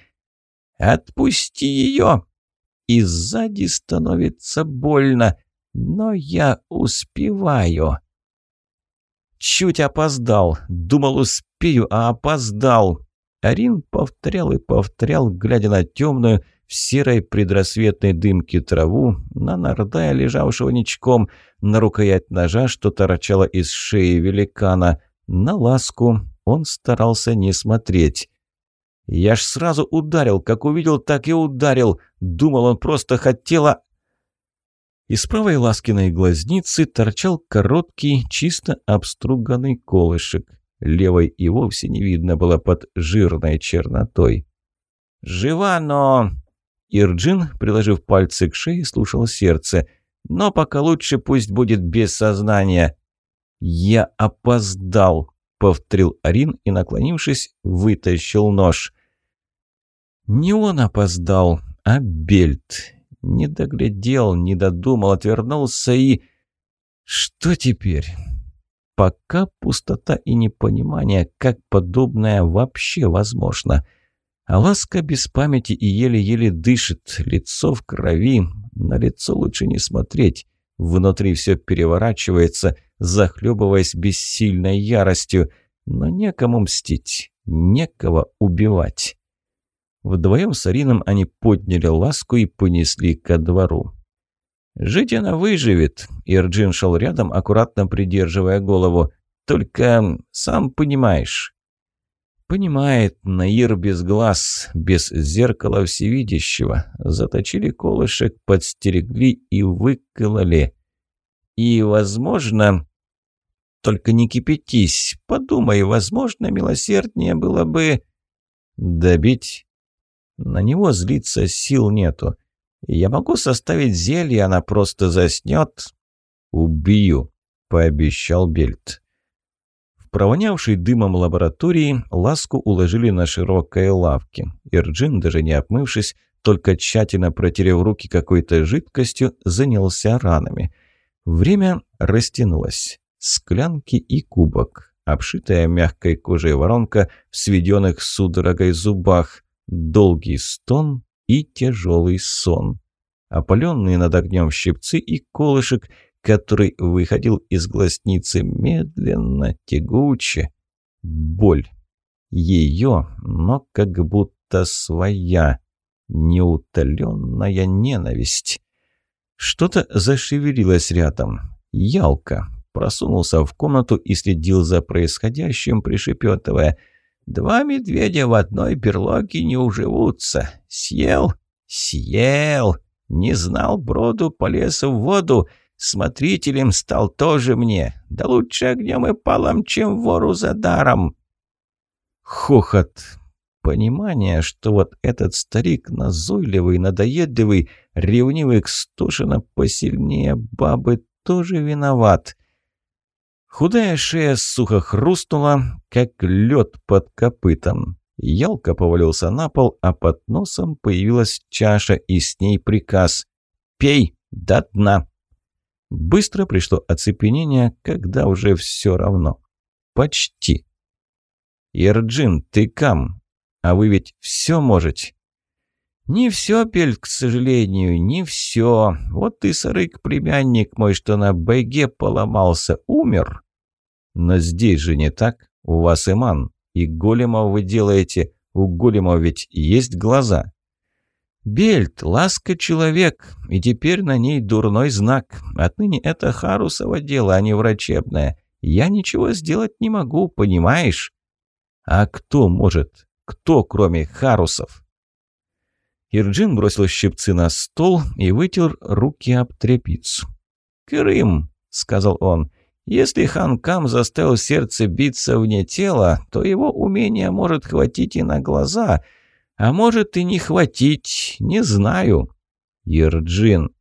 «Отпусти ее!» И сзади становится больно, но я успеваю. Чуть опоздал. Думал, успею, а опоздал. Арин повторял и повторял, глядя на темную, в серой предрассветной дымке траву, на Нардая, лежавшего ничком, на рукоять ножа, что торчало из шеи великана. На ласку он старался не смотреть. Я ж сразу ударил, как увидел, так и ударил. Думал, он просто хотела... Из правой Ласкиной глазницы торчал короткий, чисто обструганный колышек. Левой и вовсе не видно было под жирной чернотой. «Жива, но...» Ирджин, приложив пальцы к шее, слушал сердце. «Но пока лучше пусть будет без сознания». «Я опоздал», — повторил Арин и, наклонившись, вытащил нож. Не он опоздал, а Бельт. Не доглядел, не додумал, отвернулся и... Что теперь? Пока пустота и непонимание, как подобное вообще возможно. А ласка без памяти и еле-еле дышит, лицо в крови, на лицо лучше не смотреть. Внутри все переворачивается, захлебываясь бессильной яростью, но некому мстить, некого убивать. Вдвоем с Арином они подняли ласку и понесли ко двору. «Жить она выживет», — Ирджин шел рядом, аккуратно придерживая голову. «Только сам понимаешь». Понимает, Наир без глаз, без зеркала всевидящего. Заточили колышек, подстерегли и выкололи. И, возможно... Только не кипятись. Подумай, возможно, милосерднее было бы... Добить? На него злиться сил нету. Я могу составить зелье, она просто заснет. Убью, пообещал Бельт. В провонявшей дымом лаборатории ласку уложили на широкой лавке. Ирджин, даже не обмывшись, только тщательно протерев руки какой-то жидкостью, занялся ранами. Время растянулось. Склянки и кубок, обшитая мягкой кожей воронка в сведенных судорогой зубах, долгий стон и тяжелый сон. Опаленные над огнем щипцы и колышек, который выходил из глазницы медленно, тягуче. Боль. Ее, но как будто своя. Неутоленная ненависть. Что-то зашевелилось рядом. Ялка. Просунулся в комнату и следил за происходящим, пришепетывая – Два медведя в одной берлоге не уживутся. Съел? Съел. Не знал броду, полез в воду. Смотрителем стал тоже мне. Да лучше огнем и палом, чем вору за даром. Хохот. Понимание, что вот этот старик назойливый, надоедливый, ревнивый к Стушина посильнее бабы тоже виноват. Худая шея сухо хрустнула, как лед под копытом. Ялка повалился на пол, а под носом появилась чаша, и с ней приказ «Пей до дна». Быстро пришло оцепенение, когда уже все равно. Почти. «Ирджин, ты кам? А вы ведь все можете?» «Не все, Пельт, к сожалению, не все. Вот ты, сарык, племянник мой, что на байге поломался, умер. Но здесь же не так. У вас иман. И големов вы делаете. У големов ведь есть глаза. Бельт, ласка человек, и теперь на ней дурной знак. Отныне это Харусово дело, а не врачебное. Я ничего сделать не могу, понимаешь? А кто может? Кто, кроме Харусов? Ирджин бросил щипцы на стол и вытер руки об тряпицу. «Крым», — сказал он, если хан Кам заставил сердце биться вне тела, то его умения может хватить и на глаза, а может и не хватить, не знаю. Ерджин.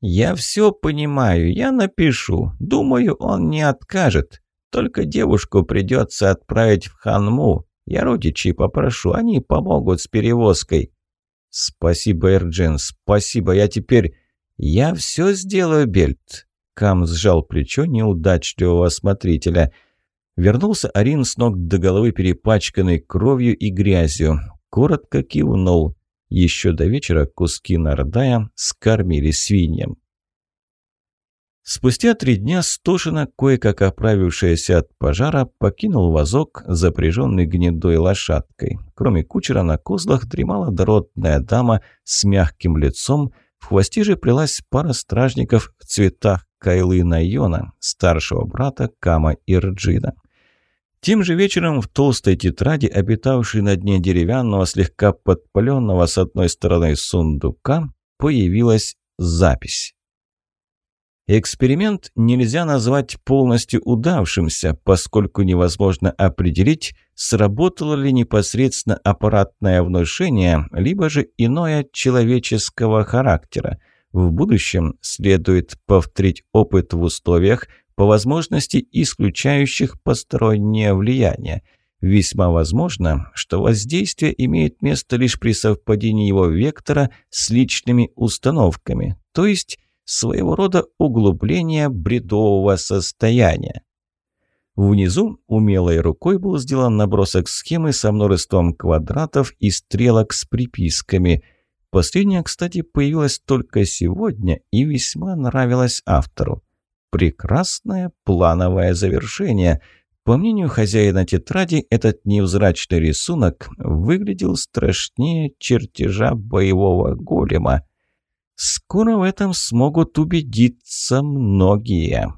Я все понимаю, я напишу. Думаю, он не откажет. Только девушку придется отправить в Ханму. Я родичей попрошу, они помогут с перевозкой. Спасибо, Эрджин, спасибо. Я теперь... Я все сделаю, Бельт. Кам сжал плечо неудачливого смотрителя. Вернулся Арин с ног до головы, перепачканный кровью и грязью. Коротко кивнул. Еще до вечера куски нардая скормили свиньям. Спустя три дня Стошина, кое-как оправившаяся от пожара, покинул вазок, запряженный гнедой лошадкой. Кроме кучера на козлах дремала дородная дама с мягким лицом, в хвосте же плелась пара стражников в цветах Кайлы Найона, старшего брата Кама Ирджина. Тем же вечером в толстой тетради, обитавшей на дне деревянного, слегка подпаленного с одной стороны сундука, появилась запись. Эксперимент нельзя назвать полностью удавшимся, поскольку невозможно определить, сработало ли непосредственно аппаратное внушение, либо же иное человеческого характера – в будущем следует повторить опыт в условиях, по возможности исключающих постороннее влияние. Весьма возможно, что воздействие имеет место лишь при совпадении его вектора с личными установками, то есть своего рода углубление бредового состояния. Внизу умелой рукой был сделан набросок схемы со множеством квадратов и стрелок с приписками. Последняя, кстати, появилась только сегодня и весьма нравилась автору. Прекрасное плановое завершение. По мнению хозяина тетради, этот невзрачный рисунок выглядел страшнее чертежа боевого голема. Скоро в этом смогут убедиться многие.